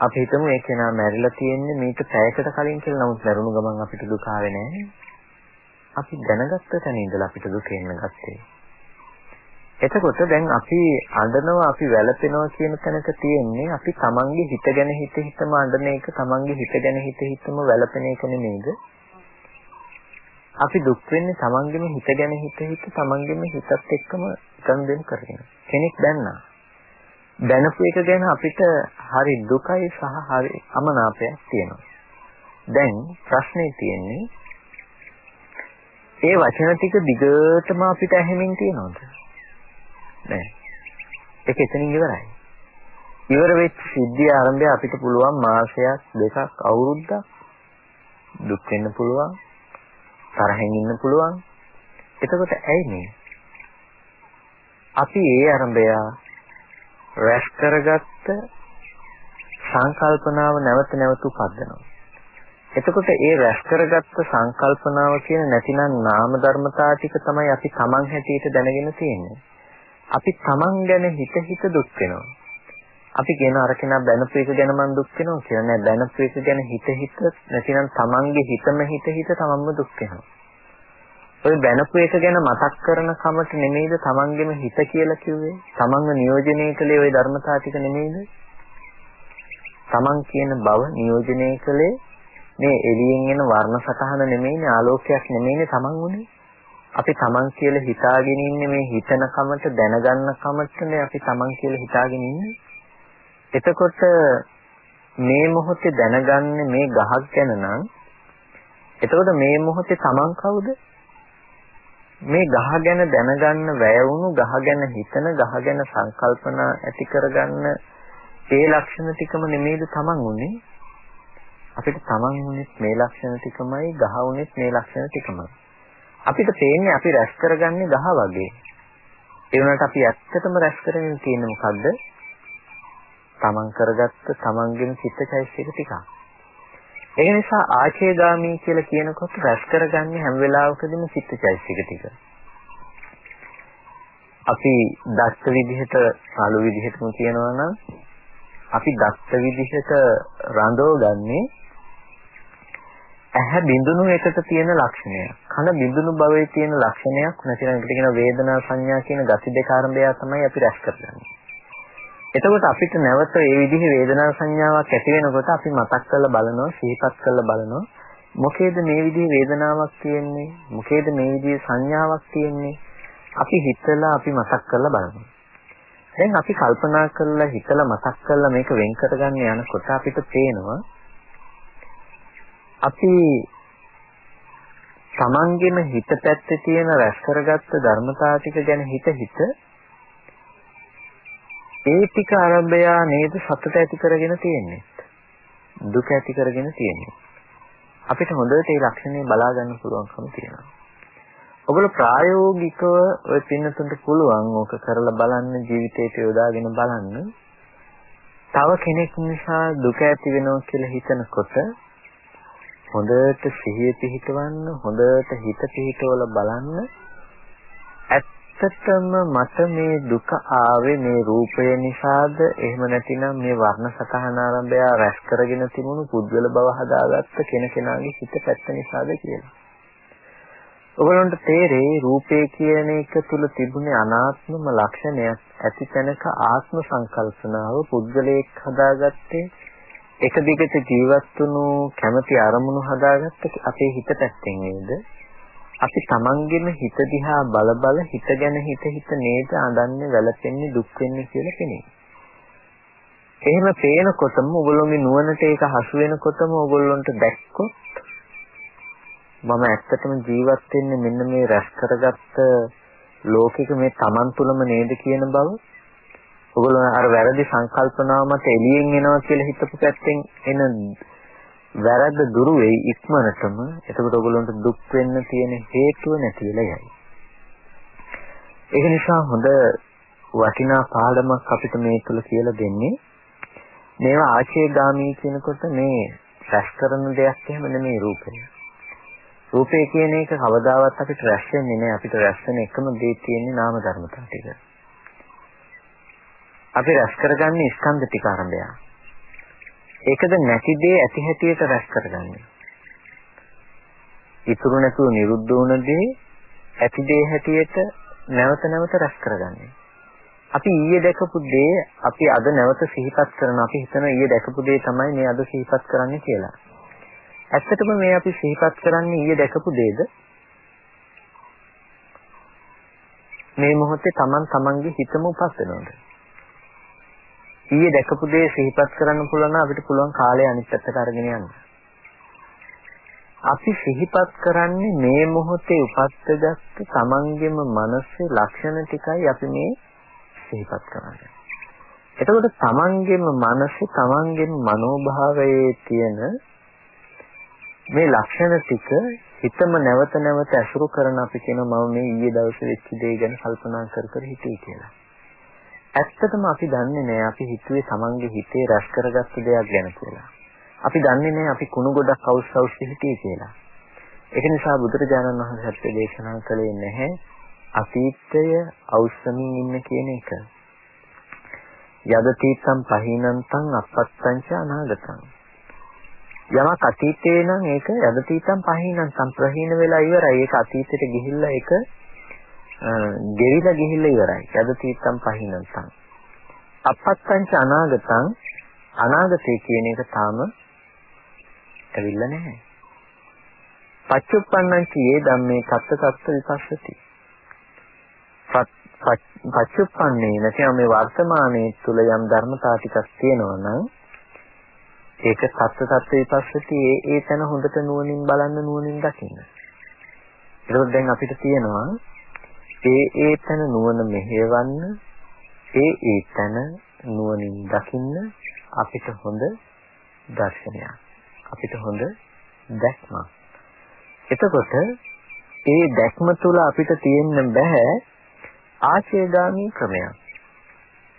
අපි හිතමු ඒ කෙනා මැරිලා තියෙන්නේ මේක පැයකට කලින් කියලා නමුත් මැරුණු ගමන් අපිට දුක ආවේ නැහැ. අපි දැනගත්ත තැන ඉඳලා අපිට දුක එන්න ගත්තේ. එතකොට දැන් අපි අඬනවා අපි වැළපෙනවා කියන තැනක තියෙන්නේ අපි තමන්ගේ හිත ගැන හිත හිතම අඬන එක තමන්ගේ හිත ගැන හිත හිතම වැළපෙන එක නෙමෙයිද? අපි දුක් වෙන්නේ තමන්ගේම හිත ගැන හිත හිත තමන්ගේම හිතත් එක්කම ගනුදෙනු කරගෙන. කෙනෙක් දැන්නා. දැනපු එක ගැන අපිට හරි දුකයි සහ හරි අමනාපයක් තියෙනවා. දැන් ප්‍රශ්නේ තියෙන්නේ ඒ වචන ටික දිගටම අපිට ඇහෙමින් තියෙනවද? නෑ. ඒක එතනින් ඉවරයි. ඉවර වෙච්ච සිද්ධිය ආරම්භය අපිට පුළුවන් මාසයක් දෙකක් අවුරුද්දක් දුක් වෙන්න පුළුවන් තරහෙන් ඉන්න පුළුවන් එතකොට ඇයි මේ අපි ඒ ආරම්භය රැස් කරගත්ත සංකල්පනාව නැවත නැවත උපදිනවා එතකොට ඒ රැස් කරගත්ත සංකල්පනාව කියන නැතිනම් නාම ධර්මතා ටික තමයි අපි Taman හැටියට දැනගෙන තියෙන්නේ අපි Taman ගැන හිත හිත දුක් වෙනවා. අපි කියන අර කෙනා බැනපු එක ගැන මම දුක් වෙනවා කියලා නෑ බැනපු එක ගැන හිත හිත නැතිනම් Tamanගේ හිතම හිත හිත Tamanම දුක් වෙනවා. ඔය බැනපු එක ගැන මතක් කරන කමට නෙමෙයිද Tamanගෙම හිත කියලා කිව්වේ? Tamanව නියෝජනය කළේ ওই ධර්මතා ටික නෙමෙයිද? Taman කියන බව නියෝජනය කළේ මේ එළියෙන් එන වර්ණ සතහන නෙමෙයිනේ ආලෝකයක් නෙමෙයිනේ Taman උනේ. අපි තමන් කියලා හිතාගෙන ඉන්නේ මේ හිතන කමට දැනගන්න කමටනේ අපි තමන් කියලා හිතාගෙන ඉන්නේ. එතකොට මේ මොහොතේ දැනගන්නේ මේ ගහක් ගැන නම් එතකොට මේ මොහොතේ තමන් කවුද? මේ ගහ ගැන දැනගන්න වැය වුණු ගහ ගැන හිතන ගහ ගැන සංකල්පනා ඇති කරගන්න ඒ ලක්ෂණ ටිකම නෙමෙයිද තමන් උනේ? අපිට තමන් උනේත් මේ ලක්ෂණ ටිකමයි ගහ උනේත් මේ ලක්ෂණ ටිකමයි. අපිට පේන්නේ අපි රැස් කරගන්නේ ගහ වගේ. ඒ වුණාට අපි ඇත්තටම රැස් කරගෙන තියෙන්නේ මොකද්ද? තමන් කරගත්ත තමන්ගෙන් චිත්තචෛතසික ටිකක්. ඒ නිසා ආචේගාමී කියලා කියනකොට රැස් කරගන්නේ හැම වෙලාවකදීම චිත්තචෛතසික ටික. අපි දස්ත විදිහට සාලු විදිහටම කියනවා නම් අපි දස්ත විදිහට රඳවගන්නේ ඇහැ බිඳුණු එකට තියෙන ලක්ෂණයක්. කන බිඳුණු භවයේ තියෙන ලක්ෂණයක් නැතිනම් ඒකට කියන වේදනා සංඥා කියන ගති දෙක ආරම්භය තමයි අපි රැස් කරගන්නේ. එතකොට අපිට නැවත ඒ විදිහේ වේදනා සංඥාවක් ඇති වෙනකොට අපි මතක් කරලා බලනවා සිහිපත් කරලා බලනවා. මොකේද මේ විදිහේ වේදනාවක් තියෙන්නේ? මොකේද මේ විදිහේ සංඥාවක් තියෙන්නේ? අපි හිතලා අපි මතක් කරලා බලනවා. දැන් අපි කල්පනා කරලා හිතලා මතක් කරලා මේක වෙන් කරගන්න යනකොට අපිට පේනවා අපි තමන්ගේම හිත පැත්තේ තියෙන රැස් කරගත්ත ධර්මතාව ටික ගැන හිත හිත ඒ ටික ආරම්භය නේද සතුට ඇති කරගෙන තියෙන්නේ. දුක ඇති කරගෙන තියෙන්නේ. අපිට හොඳට ඒ ලක්ෂණේ බලා ගන්න පුළුවන්කම තියෙනවා. ඔගොල්ලෝ ප්‍රායෝගිකව ඔය පින්නතුන්ට පුළුවන් ඕක කරලා බලන්න ජීවිතේට යොදාගෙන බලන්න. තව කෙනෙක් නිසා දුක ඇති වෙනවා කියලා හිතනකොට හොඳට සිහිය පිහිටවන්න හොඳට හිත පිහිටවල බලන්න ඇත්තටම මට මේ දුක ආවේ මේ රූපය නිසාද එහෙම නැතිනම් මේ වර්ණ සතහන ආරම්භය රැස් කරගෙන තිබුණු පුද්ගල බව හදාගත්ත කෙනකෙනාගේ හිත පැත්ත නිසාද කියලා. ඔයගොල්ලන්ට තේරෙයි රූපේ කියන එක තුල තිබුණේ අනාත්මම ලක්ෂණයක් ඇති තැනක ආත්ම සංකල්පනාව පුද්ගලයෙක් හදාගත්තේ එක දිගට ජීවත් වුණු කැමැති අරමුණු හදාගත්ත අපේ හිත පැත්තෙන් නේද? අපි තමන්ගෙම හිත දිහා බල බල හිත ගැන හිත හිත නේද අඳන්නේ වැළපෙන්නේ දුක් වෙන්නේ කියලා කෙනෙක්. එහෙම පේනකොටම ඔයගොල්ලෝගේ නුවණට ඒක හසු වෙනකොටම ඔයගොල්ලොන්ට දැක්කොත් මම ඇත්තටම ජීවත් වෙන්නේ මෙන්න මේ රැස් කරගත්ත ලෝකික මේ Taman තුලම නේද කියන බව ඔයගොල්ලෝ අර වැරදි සංකල්පනාව මත එළියෙන් එනවා කියලා හිතපු පැත්තෙන් එන වැරද්ද දුරු වෙයි ඉක්මනටම එතකොට ඔයගොල්ලන්ට දුක් වෙන්න තියෙන හේතුව නැති වෙලා යයි. ඒක නිසා හොඳ වටිනා පාඩමක් අපිට මේ තුල කියලා දෙන්නේ මේවා ආශේගාමී කියනකොට මේ රැස් කරන දෙයක් එහෙම නෙමෙයි රූපය. රූපය කියන එක කවදාවත් අපිට රැස් වෙන්නේ නැහැ. අපිට රැස් වෙන එකම දේ තියෙන්නේ නාම ධර්මතා ටික. අපි රැස් කරගන්නේ ස්කන්ධ ටික ආරම්භය. ඒකද නැති දේ ඇති හැටියට රැස් කරගන්නේ. ඉතුරු නැතුව නිරුද්ධ වුණ දේ ඇති දේ හැටියට නැවත නැවත රැස් කරගන්නේ. අපි ඊයේ දැකපු දේ අපි අද නැවත සිහිපත් කරන අපි හිතන ඊයේ දැකපු දේ තමයි මේ අද සිහිපත් කරන්නේ කියලා. ඇත්තටම මේ අපි සිහිපත් කරන්නේ ඊයේ දැකපු දේද? මේ මොහොතේ Taman Tamanගේ හිතම උපස්සනවද? ඊයේ දැකපු දේ සිහිපත් කරන්න පුළුවන් නම් අපිට පුළුවන් කාලය අනිත් පැත්තට අරගෙන යන්න. අපි සිහිපත් කරන්නේ මේ මොහොතේ උපත්ගත් තමන්ගේම මනසේ ලක්ෂණ ටිකයි අපි මේ සිහිපත් කරන්නේ. එතකොට තමන්ගේම මනසේ තමන්ගේම මනෝභාවයේ තියෙන මේ ලක්ෂණ ටික හිතම නැවත නැවත ඇසුරු කරන අපි කියන මම මේ ඊයේ දවසේ වෙච්ච දේ ගැන කල්පනා කර කර හිතේ කියලා. ඇත්තටම අපි දන්නේ නැහැ අපි හිතුවේ Tamange හිතේ රැස් කරගත්ත දෙයක් ගැන කියලා. අපි දන්නේ නැහැ අපි කුණු ගොඩක් අවුස් අවුස් හිතේ කියලා. ඒක නිසා බුදුරජාණන් වහන්සේ සත්‍ය දේශනා කළේ නැහැ අතීතය අවුස්සමින් ඉන්න කියන එක. යදතීතම් පහිනන්තං අපත්තංච අනාගතං. යමක් අතීතේ නම් ඒක යදතීතම් පහිනන්තං ප්‍රහීන වෙලා ඉවරයි. ඒක අතීතයට ගිහිල්ලා ඒක ගෙවිලා ගිහිල්ලා ඉවරයි. යදතීත්තම් පහිනන්තං. අපත්තංච අනාගතං අනාගතේ කියන එක තාම ඇවිල්ලා නැහැ. පච්චුප්පන්නං කියේ ධම්මේ කත්ත කත්ත විපස්සති. පච්චුප්පන්නේ නැතිනම් මේ වර්තමානයේ තුල යම් ධර්මතා ටිකක් තියෙනවා නම් ඒක සත්‍ය සත්‍ය විපස්සති ඒ ඒ තැන හොඳට නුවණින් බලන්න නුවණින් දකින්න. ඒකත් දැන් අපිට තියෙනවා ඒ ඒ තන නුවණ මෙහෙවන්න ඒ ඒ තන නුවණින් දකින්න අපිට හොඳ දර්ශනයක් අපිට හොඳ දැක්මක්. එතකොට ඒ දැක්ම තුළ අපිට තියෙන්න බෑ ආශයගාමී ක්‍රමයක්.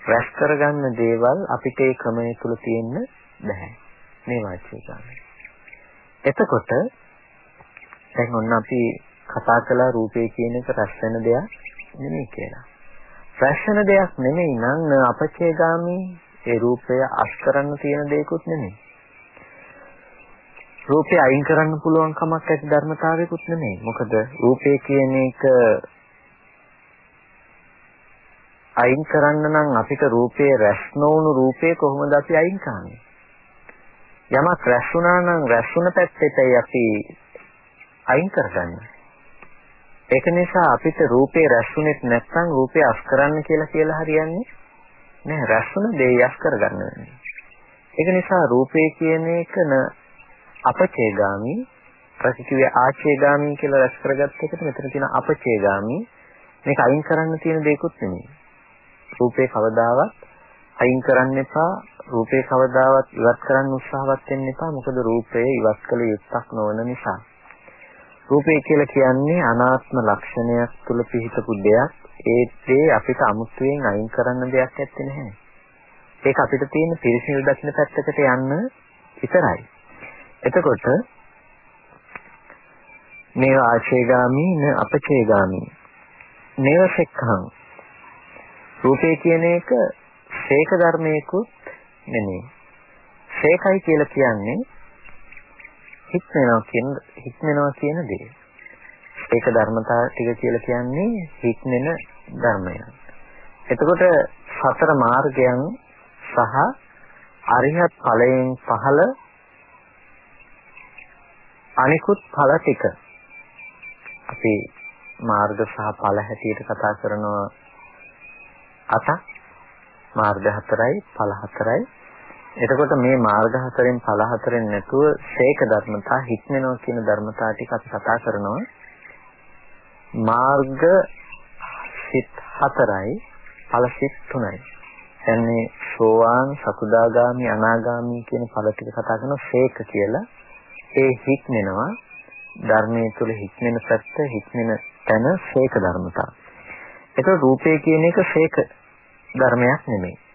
රැස් කරගන්න දේවල් අපිට ඒ ක්‍රමය තුළ තියෙන්න බෑ මේ වාචිකාමී එතකොට දැන් ඔන්න අපි කතා කළා රූපේ කියන එක රැස් වෙන දෙයක් නෙමෙයි කියලා. රැස් වෙන දෙයක් නෙමෙයි නම් අපචේගාමි ඒ රූපය අස් කරන්න තියෙන දෙයක්වත් නෙමෙයි. රූපය අයින් කරන්න පුළුවන් කමක් ඇති ධර්මතාවයකුත් නෙමෙයි. මොකද රූපය කියන එක අයින් කරන්න නම් අපිට රූපේ රැස් නොවුණු රූපේ කොහොමද අපි අයින් කරන්නේ? යමක් රැස් වුණා නම් රැස් වුණ පැත්තටයි අපි අයින් කරගන්නේ. ඒක නිසා අපිට රූපේ රැස්ුනේත් නැත්නම් රූපේ අස් කරන්න කියලා කියලා හරියන්නේ නෑ රැස්ුන දේ යස් කරගන්න වෙන්නේ. ඒක නිසා රූපේ කියන එක න අපචේගාමි ප්‍රතිකිරිය ආචේගාමි කියලා රැස් කරගත්ත එකට මෙතන තියෙන අපචේගාමි මේක අයින් කරන්න තියෙන දෙයක්වත් නෙමෙයි. රූපේ කවදාවත් අයින් කරන්න එපා රූපේ කවදාවත් ඉවත් කරන්න උත්සාහවත් වෙන්න එපා මොකද රූපය ඉවත් කළ යුත්තක් නොවන නිසා. රූපය කියලා කියන්නේ අනාත්ම ලක්ෂණයක් තුල පිහිටපු දෙයක්. ඒ දේ අපිට අමුතුවෙන් අයින් කරන්න දෙයක් නැත්තේ නැහැ. ඒක අපිට තියෙන පිරිසිදු දකින්න පැත්තකට යන්න විතරයි. එතකොට මේ ආශේගාමි න අපචේගාමි නේවසෙක්ඛං රූපේ කියන එක ශේක ධර්මයකුත් නෙමෙයි. ශේකයි කියලා කියන්නේ හික්මනවා කියන හික්මනවා කියන දේ. ඒක ධර්මතා ටික කියලා කියන්නේ හික්මෙන ධර්මය. එතකොට සතර මාර්ගයන් සහ අරිහත් ඵලයෙන් පහළ අනිකුත් ඵල ටික අපි මාර්ග සහ ඵල හැටියට කතා කරනවා අතක් මාර්ග හතරයි ඵල හතරයි එතකොට මේ මාර්ග හතරෙන් ඵල හතරෙන් නැතුව ශේක ධර්මතා හික්මනවා කියන ධර්මතා ටික අපි කතා කරනවා. මාර්ග සිත් හතරයි ඵල සිත් තුනයි. එන්නේ සෝවාන් සකුදාගාමි අනාගාමි කියන ඵල ටික කතා කරන ශේක කියලා. ඒ හික්මනවා ධර්මයේ තුල හික්මෙන පැත්ත හික්මෙන තැන ශේක ධර්මතා. ඒක රූපේ කියන එක ශේක ධර්මයක් නෙමෙයි.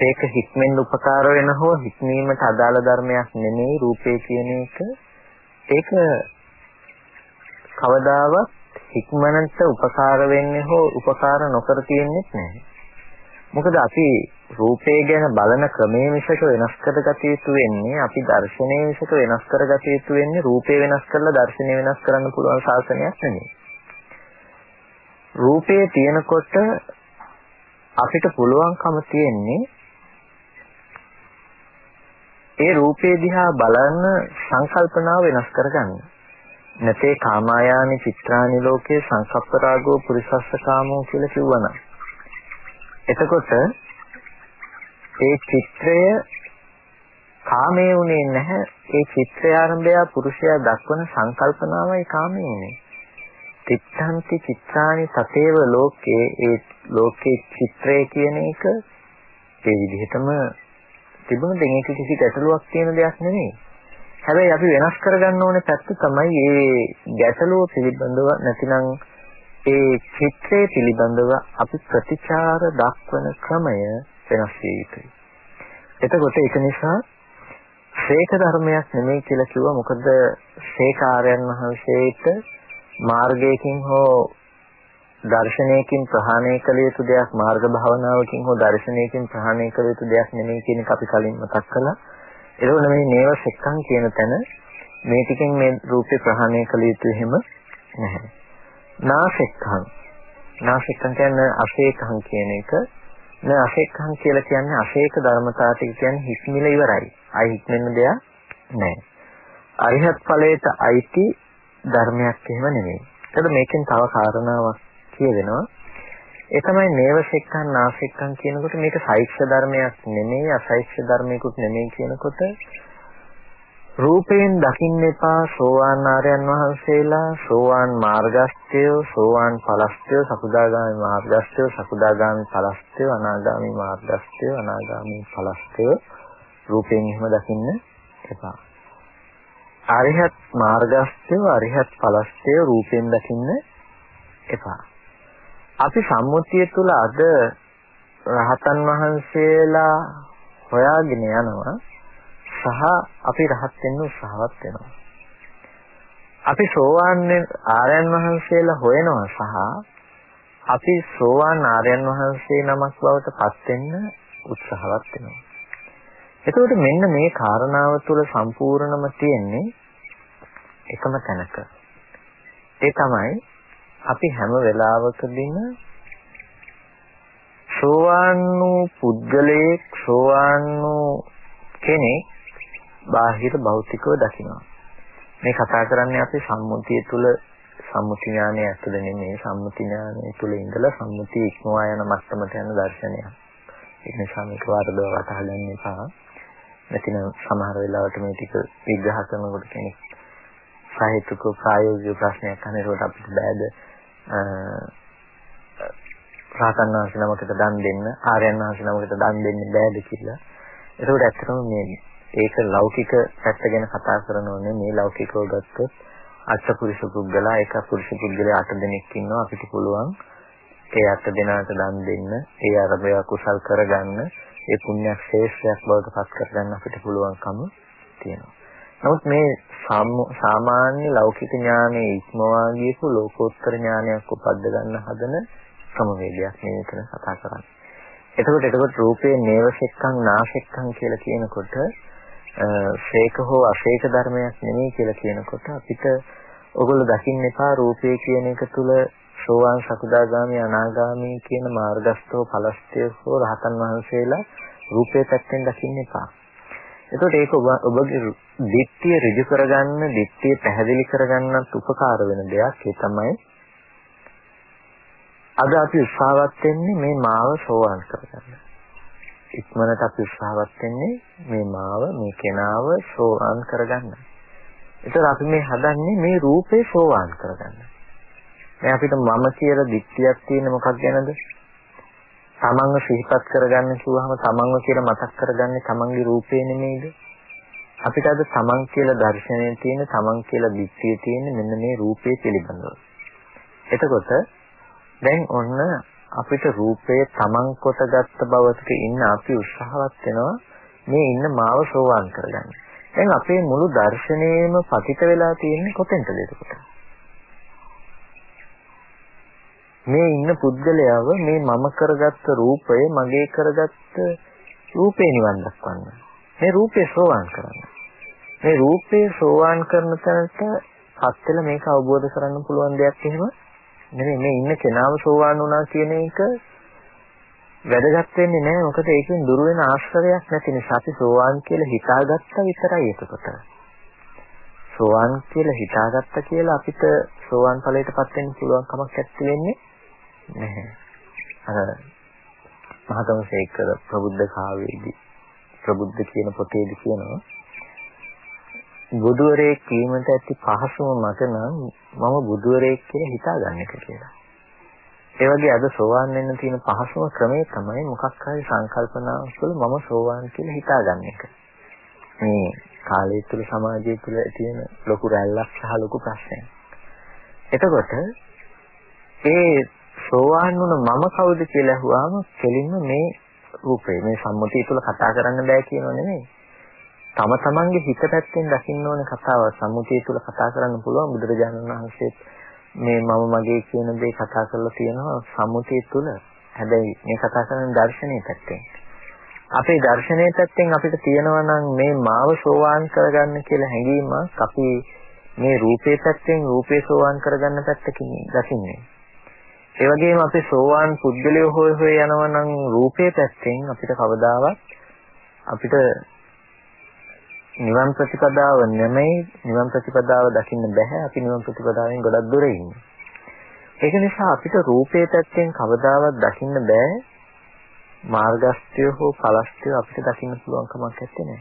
ඒක හික්මෙන් උපකාර වෙන හෝ හික්මීමට අදාළ ධර්මයක් නෙමෙයි රූපේ කියන එක. ඒක කවදාවත් හික්මනට උපකාර වෙන්නේ හෝ උපකාර නොකර තියෙන්නේ නැහැ. මොකද අපි රූපේ ගැන බලන ක්‍රමයේ විශේෂ වෙනස් කරගත යුතු වෙන්නේ අපි දර්ශනයේ විශේෂ වෙනස් කරගත යුතු වෙන්නේ රූපේ වෙනස් කරලා දර්ශනය වෙනස් කරන්න පුළුවන් ශාසනයක් නෙමෙයි. රූපේ තියෙනකොට අපිට පුළුවන්කම තියෙන්නේ ඒ රූපේ දිහා බලන සංකල්පනාව වෙනස් කරගන්න. නැතේ කාමායානි චිත්‍රානි ලෝකේ සංකප්ප රාගෝ පුරිසස්ස කාමෝ කියලා කිව්වනම්. එතකොට ඒ චිත්‍රය කාමයේ උනේ නැහැ. ඒ චිත්‍රය ආරම්භය පුරුෂයා දක්වන සංකල්පනාවයි කාමයේනේ. තිත්තන්ති චිත්‍රානි සතේව ලෝකේ ඒ ලෝකේ චිත්‍රය කියන එක ඒ විදිහටම තිබුණ දැන් ඒක කිසි ගැටලුවක් තියෙන දෙයක් නෙමෙයි. හැබැයි අපි වෙනස් කරගන්න ඕනේ පැත්ත තමයි මේ ගැටලුව පිළිබඳව නැතිනම් ඒ චිත්‍රය පිළිබඳව අපි ප්‍රතිචාර දක්වන ක්‍රමය වෙනස් විය යුතුයි. එතකොට ඒක නිසා ශේක ධර්මයක් නෙමෙයි කියලා කිව්වා මොකද ශේකාරයන් වහන්සේට මාර්ගයකින් හෝ දර්ශනයකින් ප්‍රහාණය කළ යුතු දෙයක් මාර්ග භාවනාවකින් හෝ දර්ශනයකින් ප්‍රහාණය කළ යුතු දෙයක් නෙමෙයි කියන එක අපි කලින් මතක් කළා. ඒකෝන මේ නේව සෙක්කන් කියන තැන මේ ටිකෙන් මේ රූපේ ප්‍රහාණය කළ යුතු එහෙම නැහැ. නාසෙක්කන් නාසෙක්කන් කියන්නේ අශේකහන් කියන එක. නේ අශේකහන් කියලා කියන්නේ අශේක ධර්මතාව ටික කියන්නේ හිස්මිල ඉවරයි. අයි හිස්මෙන්න දෙයක් නැහැ. අරිහත් ඵලයට අයිති ධර්මයක් එහෙම නෙමෙයි. එතකොට මේකෙන් තව කාරණාවක් කියවෙනවා. ඒ තමයි නේව සෙක්කන් නාසෙක්කන් කියනකොට මේක සෛක්ෂ ධර්මයක් නෙමෙයි අසෛක්ෂ ධර්මයකුත් නෙමෙයි කියනකොට රූපයෙන් දකින්න එපා සෝවාන් ආර්යයන් වහන්සේලා සෝවාන් මාර්ගස්ත්‍යය සෝවාන් ඵලස්ත්‍යය සකුදාගාමි මාර්ගස්ත්‍යය සකුදාගාමි ඵලස්ත්‍යය අනාගාමි මාර්ගස්ත්‍යය අනාගාමි ඵලස්ත්‍යය රූපයෙන් එහෙම දකින්න එපා අරිහත් මාර්ගස්ත්‍යය අරිහත් ඵලස්ත්‍යය රූපයෙන් දකින්න එපා අපි සම්මුතිය තුළ අද රහතන් වහන්සේලා හොයාගෙන යනවා සහ අපි රහත් වෙන්න උත්සාහවත් වෙනවා. අපි සෝවාන් ආර්යයන් වහන්සේලා හොයනවා සහ අපි සෝවාන් ආර්යයන් වහන්සේ නමක් බවට පත් වෙන්න උත්සාහවත් වෙනවා. එතකොට මෙන්න මේ කාරණාව තුළ සම්පූර්ණම තියෙන්නේ එකම තැනක. ඒ තමයි අපි හැම වෙලාවකදීම සෝවාන් වූ පුද්ගලයෙක් සෝවාන් වූ කෙනෙක් බාහිර භෞතිකව දකිනවා. මේ කතා කරන්නේ අපි සම්මුතිය තුළ සම්මුති ඥානය ඇතුළේ නෙමෙයි සම්මුති ඥානය තුළ ඉඳලා සම්මුතිය ඉක්මවා යන මට්ටමට යන දර්ශනයක්. ඒ නිසා මේක වරදව වටහා ගන්න එපා. නැතිනම් සමහර වෙලාවට මේ ටික විග්‍රහ කරනකොට කෙනෙක් සාහිත්‍යක ප්‍රායෝගික ප්‍රශ්නයක් අහනකොට අපිට බෑද රාතන් වහන්සේ නමකට දන් දෙන්න ආර්යයන් වහන්සේ නමකට දන් දෙන්න බෑද කියලා. ඒකෝට ඇත්තටම මේ ඒක ලෞකික පැත්ත ගැන කතා කරනෝනේ මේ ලෞකිකව ගත්තොත් අෂ්ටපුරුෂ පුද්ගලයා එක පුරුෂ පුද්ගලයා අට දෙනෙක් ඉන්නවා අපිට පුළුවන් ඒ අට දෙනාට දන් දෙන්න ඒ අරබය කුසල් කරගන්න ඒ පුණ්‍ය ශේෂ්ත්‍රයක් බවට පත් කරගන්න අපිට පුළුවන්කම තියෙනවා. නමුත් මේ සාමාන්‍ය ලෞකික ඥානයේ ඉක්මවා ගියපු ලෝකෝත්තර ඥානයක් උපද්ද ගන්න හදන ක්‍රමවේදයක් මේ විතර කතා කරන්නේ. එතකොට එතකොට රූපේ නේවසෙක්කං නාසෙක්කං කියලා කියනකොට ශේක හෝ අශේක ධර්මයක් නෙමෙයි කියලා කියනකොට අපිට ඔගොල්ලෝ දකින්න එපා රූපේ කියන එක තුල සෝවාන් සකුදාගාමි අනාගාමි කියන මාර්ගස්තෝ ඵලස්තය හෝ රහතන් වහන්සේලා රූපේ පැත්තෙන් දකින්න එපා. එතකොට ඒක ඔබගේ දිට්ඨිය ඍජු කරගන්න, දිට්ඨිය පැහැදිලි කරගන්නත් උපකාර වෙන දෙයක්. ඒ තමයි අද අපි උත්සාහවත් වෙන්නේ මේ මාව සෝවාන් කරගන්න. ඉක්මනට අපි උත්සාහවත් වෙන්නේ මේ මාව මේ කෙනාව සෝවාන් කරගන්න. ඒතර අපි මේ හදන්නේ මේ රූපේ සෝවාන් කරගන්න. දැන් අපිට මම කියලා දික්තියක් තියෙන මොකක් ගැනද? තමන්ව සිහිපත් කරගන්න කිව්වහම තමන්ව කියලා මතක් කරගන්නේ තමන්ගේ රූපේ නෙමෙයිද? අපිට අද තමන් කියලා දර්ශනය තියෙන තමන් කියලා දික්තිය තියෙන මෙන්න මේ රූපේ පිළිබඳව. එතකොට දැන් ඔන්න අපිට රූපය තමන් කොටගත්ත බවක ඉන්න අපි උත්සාහවත් වෙනවා මේ ඉන්න මාව සෝවාන් කරගන්න. දැන් අපේ මුළු දර්ශනයේම පතිත වෙලා තියෙන්නේ කොතෙන්ද එතකොට? මේ ඉන්න පුද්ගලයාව මේ මම කරගත්ත රූපය මගේ කරගත්ත රූපේ නිවන් දක්වන්න. මේ රූපේ සෝවාන් කරන්න. මේ රූපේ සෝවාන් කරන තැනට පත් වෙලා මේක අවබෝධ කරගන්න පුළුවන් දෙයක් එහෙම නෙමෙයි මේ ඉන්න කෙනාව සෝවාන් වුණා කියන එක වැදගත් වෙන්නේ නැහැ. මොකද ඒකෙන් දුර වෙන ආශ්‍රයයක් නැති නිසා අපි සෝවාන් කියලා හිතාගත්තා විතරයි එතකොට. සෝවාන් කියලා හිතාගත්තා කියලා අපිට සෝවාන් ඵලයටපත් වෙන්න පුළුවන් කමක් නැති වෙන්නේ නැහැ. අර මහතම සේකර ප්‍රබුද්ධ කාවේදී ප්‍රබුද්ධ කියන පොතේදී කියනවා බුදුවරයෙක් වීමට ඇති පහසුම මත නම් මම බුදුවරයෙක් කියලා හිතාගන්න එක කියලා. ඒ වගේ අද සෝවාන් වෙන්න තියෙන පහසුම ක්‍රමය තමයි මොකක් හරි සංකල්පනාවක් තුළ මම සෝවාන් කියලා හිතාගන්න එක. මේ කාලය තුළ සමාජය තුළ තියෙන ලොකු රැල්ලක් සහ ලොකු ප්‍රශ්නයක්. එතකොට ඒ සෝවාන් වුණ මම කවුද කියලා අහුවාම කෙලින්ම මේ රූපේ මේ සම්මුතිය තුළ කතා කරන්න බෑ කියනව නෙමෙයි. තම තමන්ගේ හිත පැත්තෙන් දකින්න ඕන කතාව සම්මුතිය තුළ කතා කරන්න පුළුවන් බුදුරජාණන් වහන්සේ මේ මම මගේ කියන දේ කතා කරලා තියෙනවා සම්මුතිය තුළ. හැබැයි මේ කතා කරන දර්ශනීය පැත්තෙන්. අපේ දර්ශනීය පැත්තෙන් අපිට තියෙනවා නම් මේ මාව සෝවාන් කරගන්න කියලා හැඟීමක් අපි මේ රූපේ පැත්තෙන් රූපේ සෝවාන් කරගන්න පැත්තකින් දකින්නේ. ඒ වගේම අපි සෝවාන් පුද්ගලයෝ හොය හොය යනවා නම් රූපේ පැත්තෙන් අපිට කවදාවත් අපිට නිවන් ප්‍රතිපදාව නෙමෙයි නිවන් ප්‍රතිපදාව දකින්න බෑ අපි නිවන් ප්‍රතිපදාවෙන් ගොඩක් දුර ඉන්නේ. ඒක නිසා අපිට රූපේ පැත්තෙන් කවදාවත් දකින්න බෑ මාර්ගස්ත්‍ය හෝ ඵලස්ත්‍ය අපිට දකින්න පුළුවන් කමක් නැත්තේ.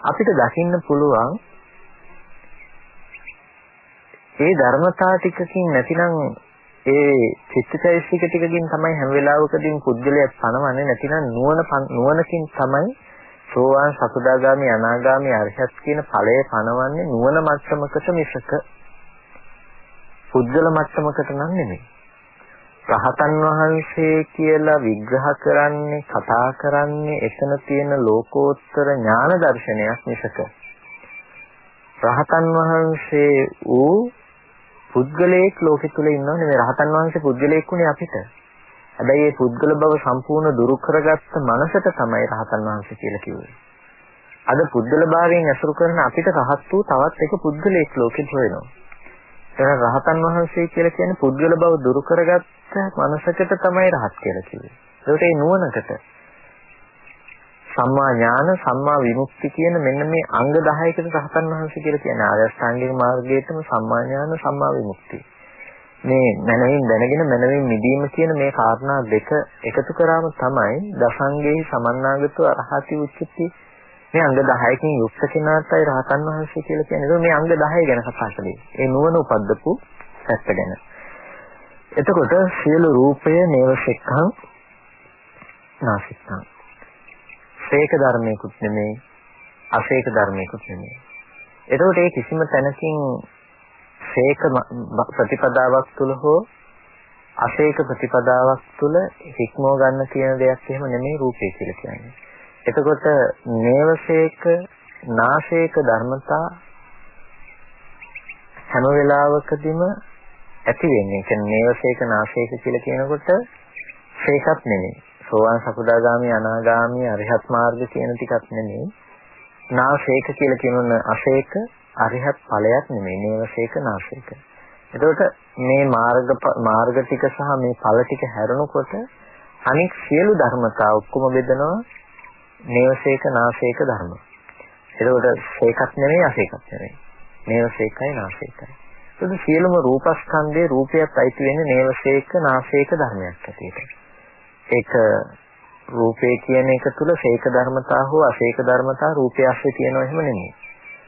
අපිට දකින්න පුළුවන් ඒ ධර්මතා ටිකකින් නැතිනම් ඒ චිත්තචෛසික ටිකකින් තමයි හැම වෙලාවකදීම පුද්ගලයා පණවන්නේ නැතිනම් නුවණ නුවණකින් තමයි සෝවාන් සකදාගාමි අනාගාමි අරහත් කියන ඵලය පනවන්නේ නුවණ මට්ටමකට මිසක පුද්ගල මට්ටමකට නම් නෙමෙයි. රහතන් වහන්සේ කියලා විග්‍රහ කරන්නේ කතා කරන්නේ එතන තියෙන ලෝකෝත්තර ඥාන දර්ශනයක් මිසක රහතන් වහන්සේ වූ පුද්ගලයෙක් ලෝකෙ තුල ඉන්නව නෙමෙයි රහතන් වහන්සේ පුද්ගලයෙක් උනේ අපිට. හැබැයි මේ පුද්ගල බව සම්පූර්ණ දුරු කරගත්ත මනසට තමයි රහතන් වහන්සේ කියලා කිව්වේ. අද පුද්ගල භාවයෙන් ඇසුරු කරන අපිට රහත් වූ තවත් එක පුද්ගලයෙක් ලෝකෙ හොයනවා. එහෙනම් රහතන් වහන්සේ කියලා කියන්නේ පුද්ගල බව දුරු කරගත්ත මනසකට තමයි රහත් කියලා කිව්වේ. ඒකට ඒ නුවණකට සම්මා ඥාන සම්මා විමුක්ති කියන මෙන්න මේ අංග 10කට රහතන් වහන්සේ කියලා කියන්නේ ආර්ය අෂ්ටාංගික මාර්ගයේතම සම්මා ඥාන සම්මා විමුක්තිය. මේ මනමින් දැනගෙන මනමින් මිදීම කියන මේ කාරණා දෙක එකතු කරාම තමයි දසංගේහි සමන්නාගතව අරහති උච්චති මේ අංග 10කින් යුක්ත කෙනාටයි රහතන් වහන්සේ කියලා කියන්නේ. මේ අංග 10 ගැන කතා කළේ. ඒ නුවණ උපද්දපු පැත්ත ගැන. එතකොට සියලු රූපය නේවසෙක්ඛං නාසිකං ශේක ධර්මයකුත් නෙමෙයි අශේක ධර්මයකුත් නෙමෙයි. එතකොට ඒ කිසිම තැනකින් ශේක ප්‍රතිපදාවක් තුල හෝ අශේක ප්‍රතිපදාවක් තුල හික්මව ගන්න කියන දෙයක් එහෙම නෙමෙයි රූපේ කියලා කියන්නේ. එතකොට නේවශේක නාශේක ධර්මතා හැම වෙලාවකදීම ඇති වෙන්නේ. කියන්නේ නේවශේක නාශේක කියලා කියනකොට ශේකත් නෙමෙයි. සෝවාන් සකුදාගාමි අනාගාමි අරිහත් මාර්ග කියන ටිකක් නෙමෙයි. නාසේක කියලා කියනොන අසේක අරිහත් ඵලයක් නෙමෙයි. නේවසේක නාසේක. එතකොට මේ මාර්ග මාර්ග ටික සහ මේ ඵල ටික හැරෙනකොට අනික් සියලු ධර්මතා ඔක්කොම බෙදනවා නේවසේක නාසේක ධර්ම. එතකොට සේකත් නෙමෙයි අසේකත් නෙමෙයි. නේවසේකයි නාසේකයි. එතකොට සියලුම රූපස්කන්ධයේ රූපයත් අයිති වෙන්නේ නේවසේක නාසේක ධර්මයක් ඇටියට. ඒක රූපේ කියන එක තුල ශේක ධර්මතා හෝ අශේක ධර්මතා රූපය ඇස්සේ තියෙනව එහෙම නෙමෙයි.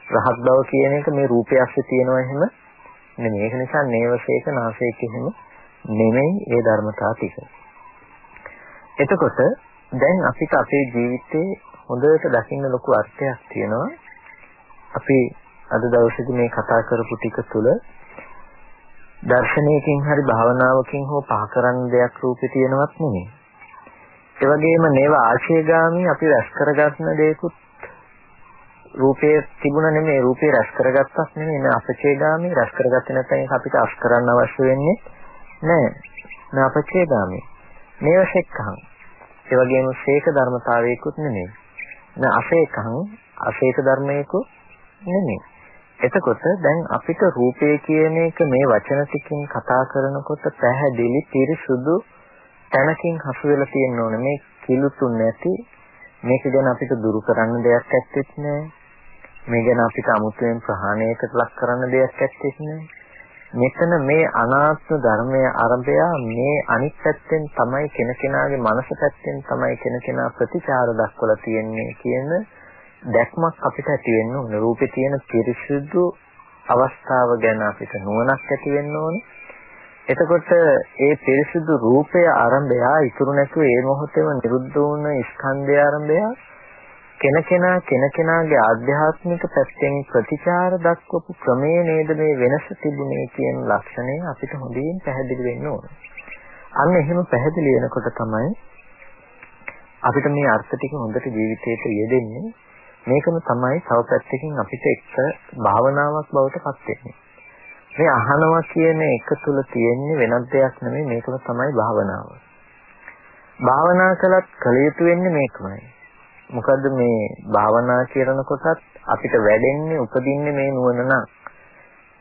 රහත් බව කියන එක මේ රූපය ඇස්සේ තියෙනව එහෙම නෙමෙයි. ඒක නිසා නේවශේක නාශේක එහෙම නෙමෙයි ඒ ධර්මතා ටික. එතකොට දැන් අපිට අපේ ජීවිතේ හොඳට දකින්න ලොකු අර්ථයක් තියෙනවා. අපි අද දවසේදී මේ කතා කරපු ටික තුල දර්ශනයකින් හරි භාවනාවකින් හෝ පහ කරන්න දෙයක් රූපේ තියෙනවත් නෙමෙයි. ඒ වගේම නේව ආශේගාමි අපි රැස් කරගන්න දේකුත් රූපේ තිබුණ නෙමෙයි රූපේ රැස් කරගත්තක් නෙමෙයි නේ අපචේගාමි. රැස් කරගත්තේ නැත්නම් ඒක අපිට අස් කරන්න අවශ්‍ය වෙන්නේ නෑ නේ අපචේගාමි. නේව සෙක්ඛං ඒ වගේම ශේක ධර්මතාවයකුත් නෙමෙයි. නේ අශේකං. අශේක ධර්මයකුත් නෙමෙයි. එතකොට දැන් අපිට රූපය කියන එක මේ වචන ටිකකින් කතා කරනකොට පැහැදිලි පිරිසුදු තැනකින් හසු වෙලා තියෙන්න ඕනේ. මේ කිලුතුන් නැති මේක ගැන අපිට දුරු කරන්න දෙයක් ඇත්තෙත් නෑ. මේ ගැන අපිට අමුතුවෙන් ප්‍රහාණයකට ලක් කරන්න දෙයක් ඇත්තෙත් නෑ. මෙතන මේ අනාත්ම ධර්මයේ ආරම්භය මේ අනිත් පැත්තෙන් තමයි කෙනකෙනාගේ මනස පැත්තෙන් තමයි කෙනකෙනා ප්‍රතිචාර දක්වලා තියෙන්නේ කියන දැක්මක් අපිට ඇති වෙන්න ඕනේ. රූපේ තියෙන පිරිසුදු අවස්ථාව ගැන අපිට නුවණක් ඇති වෙන්න ඕනේ. එතකොට ඒ පිරිසිදු රූපය ආරම්භය ඉතුරු නැතුව ඒ මොහොතේම නිරුද්ධ වුණ ස්කන්ධය ආරම්භය කෙනකෙනා කෙනකෙනාගේ ආධ්‍යාත්මික පැත්තෙන් ප්‍රතිචාර දක්වපු ක්‍රමයේ නේද මේ වෙනස තිබුණේ කියන ලක්ෂණය අපිට හොඳින් පැහැදිලි වෙන්න ඕන. අන්න එහෙම පැහැදිලි වෙනකොට තමයි අපිට මේ අර්ථ ටික හොඳට ජීවිතේට යෙදෙන්නේ. මේකම තමයි තව පැත්තකින් අපිට එක්ක භාවනාවක් බවට පත් වෙන්නේ. මේ අහනවා කියන එක තුල තියෙන්නේ වෙනත් දෙයක් නෙමෙයි මේකම තමයි භාවනාව. භාවනා කළත් කල යුතු වෙන්නේ මේකමයි. මොකද්ද මේ භාවනා කරනකොටත් අපිට වැඩෙන්නේ උපදින්නේ මේ නුවණ නම්.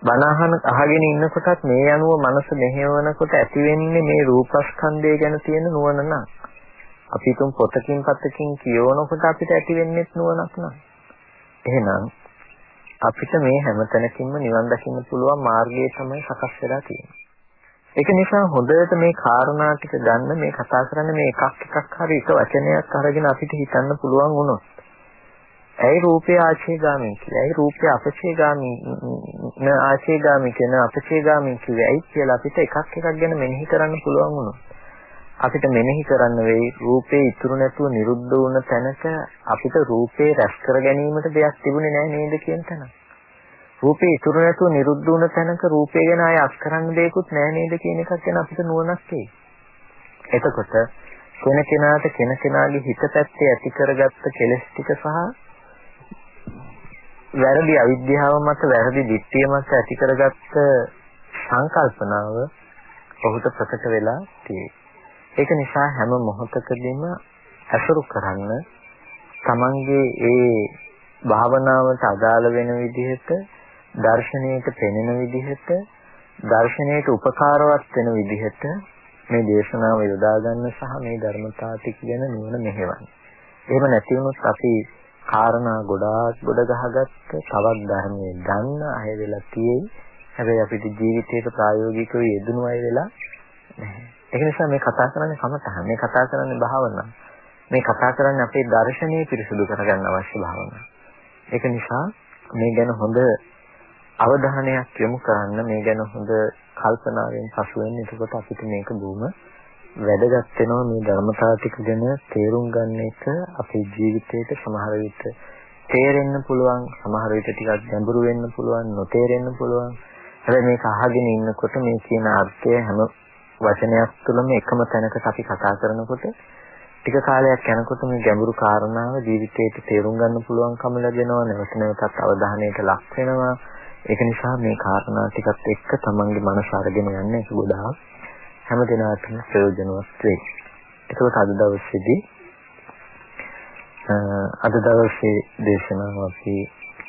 බණහන අහගෙන ඉන්නකොටත් මේ අනුව මනස මෙහෙවනකොට ඇති වෙන්නේ මේ රූපස්කන්ධය ගැන තියෙන නුවණ නම්. අපි තුන් පොතකින් පතකින් කියවනකොට අපිට ඇති වෙන්නේ නුවණක් නම්. එහෙනම් අපිට මේ හැමතැනකින්ම නිවන් දකින්න පුළුවන් මාර්ගය තමයි සකස් වෙලා තියෙන්නේ. ඒක නිසා හොඳට මේ කාරණා ටික ගන්න මේ කතා කරන්නේ මේ එකක් එකක් හරි එක වචනයක් අරගෙන අපිට හිතන්න පුළුවන් වුණොත්. ඇයි රූපේ ආශේගාමී කියලා? ඇයි රූපේ අපචේගාමී න ආශේගාමී කියන අපචේගාමී කිව්වේ ඇයි කියලා අපිට එකක් එකක් ගැන මෙනෙහි කරන්න පුළුවන් වුණොත්. අපිට මෙනෙහි කරන්න වෙයි රූපේ ඉතුරු නැතුව නිරුද්ධ වුණ තැනක අපිට රූපේ රැස් කර ගැනීමට දෙයක් තිබුණේ නැහැ නේද කියන තැන. රූපේ ඉතුරු නැතුව නිරුද්ධ වුණ තැනක රූපේ ගැන ආය අස් කරන්න දෙයක්වත් නැහැ නේද කියන එකක් ගැන අපිට නුවණක් එයි. එතකොට කෙනකෙනාට කෙනකෙනාගේ හිත පැත්තේ ඇති කරගත්ත කෙලෙස් ටික සහ වැරදි අවිද්‍යාව මත වැරදි දිට්ඨිය මත ඇති කරගත්ත සංකල්පනාව ඔහුට ප්‍රකට වෙලා තියෙයි. ඒක නිසා හැම මොහොතකදීම අසුරු කරන්න තමන්ගේ ඒ භාවනාවට අදාළ වෙන විදිහට දර්ශනයට පෙනෙන විදිහට දර්ශනයට උපකාරවත් වෙන විදිහට මේ දේශනාව යොදා ගන්න සහ මේ ධර්මතාව ටික ගැන නුවණ මෙහෙවන්න. එහෙම නැති වුණොත් අපි කාරණා ගොඩාක් ගොඩ ගහගත්ත තවත් ධර්මයේ ගන්න අය වෙලා තියෙයි. හැබැයි අපිට ජීවිතේට ප්‍රායෝගිකව යෙදුණු අය වෙලා නැහැ. ඒක නිසා මේ කතා කරන්නේ කමතහ. මේ කතා කරන්නේ භාවනාව. මේ කතා කරන්නේ අපේ දර්ශනීය පිරිසුදු කරගන්න අවශ්‍ය භාවනාව. ඒක නිසා මේ ගැන හොඳ අවධානයක් යොමු කරන්න මේ ගැන හොඳ කල්පනාවෙන් පසු වෙන්න එතකොට අපිට මේක බොහොම වැදගත් වෙනවා මේ ධර්මතාව ටික ගැන තේරුම් ගන්න එක අපේ ජීවිතේට සමහර විට තේරෙන්න පුළුවන් සමහර විට ටිකක් ගැඹුරු වෙන්න පුළුවන් නොතේරෙන්න පුළුවන් හැබැයි මේක අහගෙන ඉන්නකොට මේ කියන අර්ථය හැම වචනයක් තුළම එකම තැනකට අපි කතා කරනකොට ටික කාලයක් යනකොට මේ ගැඹුරු කාරණාව ජීවිතේට තේරුම් ගන්න පුළුවන්කම ලැබෙනවා නැවත නැවතත් අවධානයට ලක් වෙනවා ඒක නිසා මේ කාරණා ටිකත් එක්ක තමන්ගේ මනස අරගෙන යන්න ඒක ගොඩාක් හැම දිනකටම ප්‍රයෝජනවත් වෙයි. ඒකත් අද දවසේදී අද දවසේ දේශනාව අපි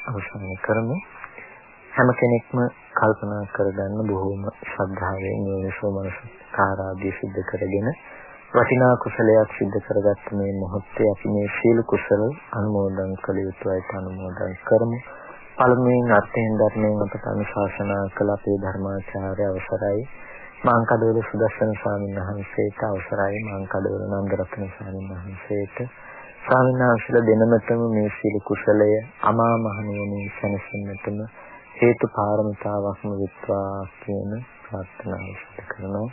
අවසන් කරමු. හැම කෙනෙක්ම කල්පනා කරගන්න බොහෝම ශ්‍රද්ධාවෙන් යෝනිසෝ මනසකාරාදී සිද්ධ කරගෙන වටිනා කුසලයක් සිද්ධ කරගත්ත මේ මොහොතේ අපි මේ සීල කුසල අනුමෝදන් කළ යුතුයි අනුමෝදන් කරමු. පළමුවෙන් අර්ථයෙන් ධර්මයෙන් අපට අනුශාසනා කළ අපේ ධර්මාචාර්ය අවසරයි මාංකඩවල සුදස්සන ස්වාමීන් වහන්සේට අවසරයි මාංකඩවල නන්දරත්න ස්වාමීන් වහන්සේට ස්වාමීන් වහන්සේලා දෙනමතම මේ සීල කුසලය අමා මහ නිවනින් සැනසෙන්නටම හේතු පාරමිතාවක්ම විත්වා කියන ප්‍රාර්ථනාව සිදු කරනවා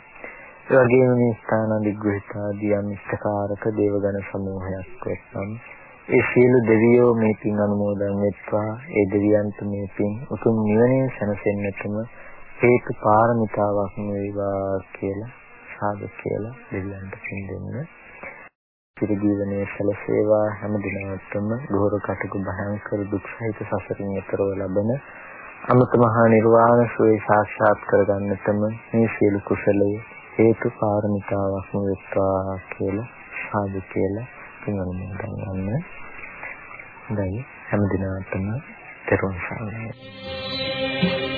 ඒ වගේම මේ ස්ථාන අධිග්‍රහිතාදී අනිෂ්ඨකාරක දේවගණ සමූහයක් වෙත්නම් ඒ සියලු දෙවියෝ මේ පින් අනුමෝදන් වෙත්වා ඒ දෙවියන්ට මේ පින් උතුම් නිවනේ සැනසෙන්නටම හේතු පාරමිතාවක් වේවා කියලා සාදු කියලා දෙවියන්ට පින් දෙන්න. සිර ජීවනයේ සැලසේවා හැම දිනකටම ගෝර කටක භයංකර දුක් සහිත සසරින් එතරව ලබන අමත මහා නිර්වාණ සෝය සාක්ෂාත් කරගන්නටම මේ සියලු කුසලයේ හේතු පාරමිතාවක් වෙත්වා කියලා සාදු කියලා පින් අනුමෝදන් වන්න. හොඳයි හැම දිනකටම තෙරුවන් සරණයි.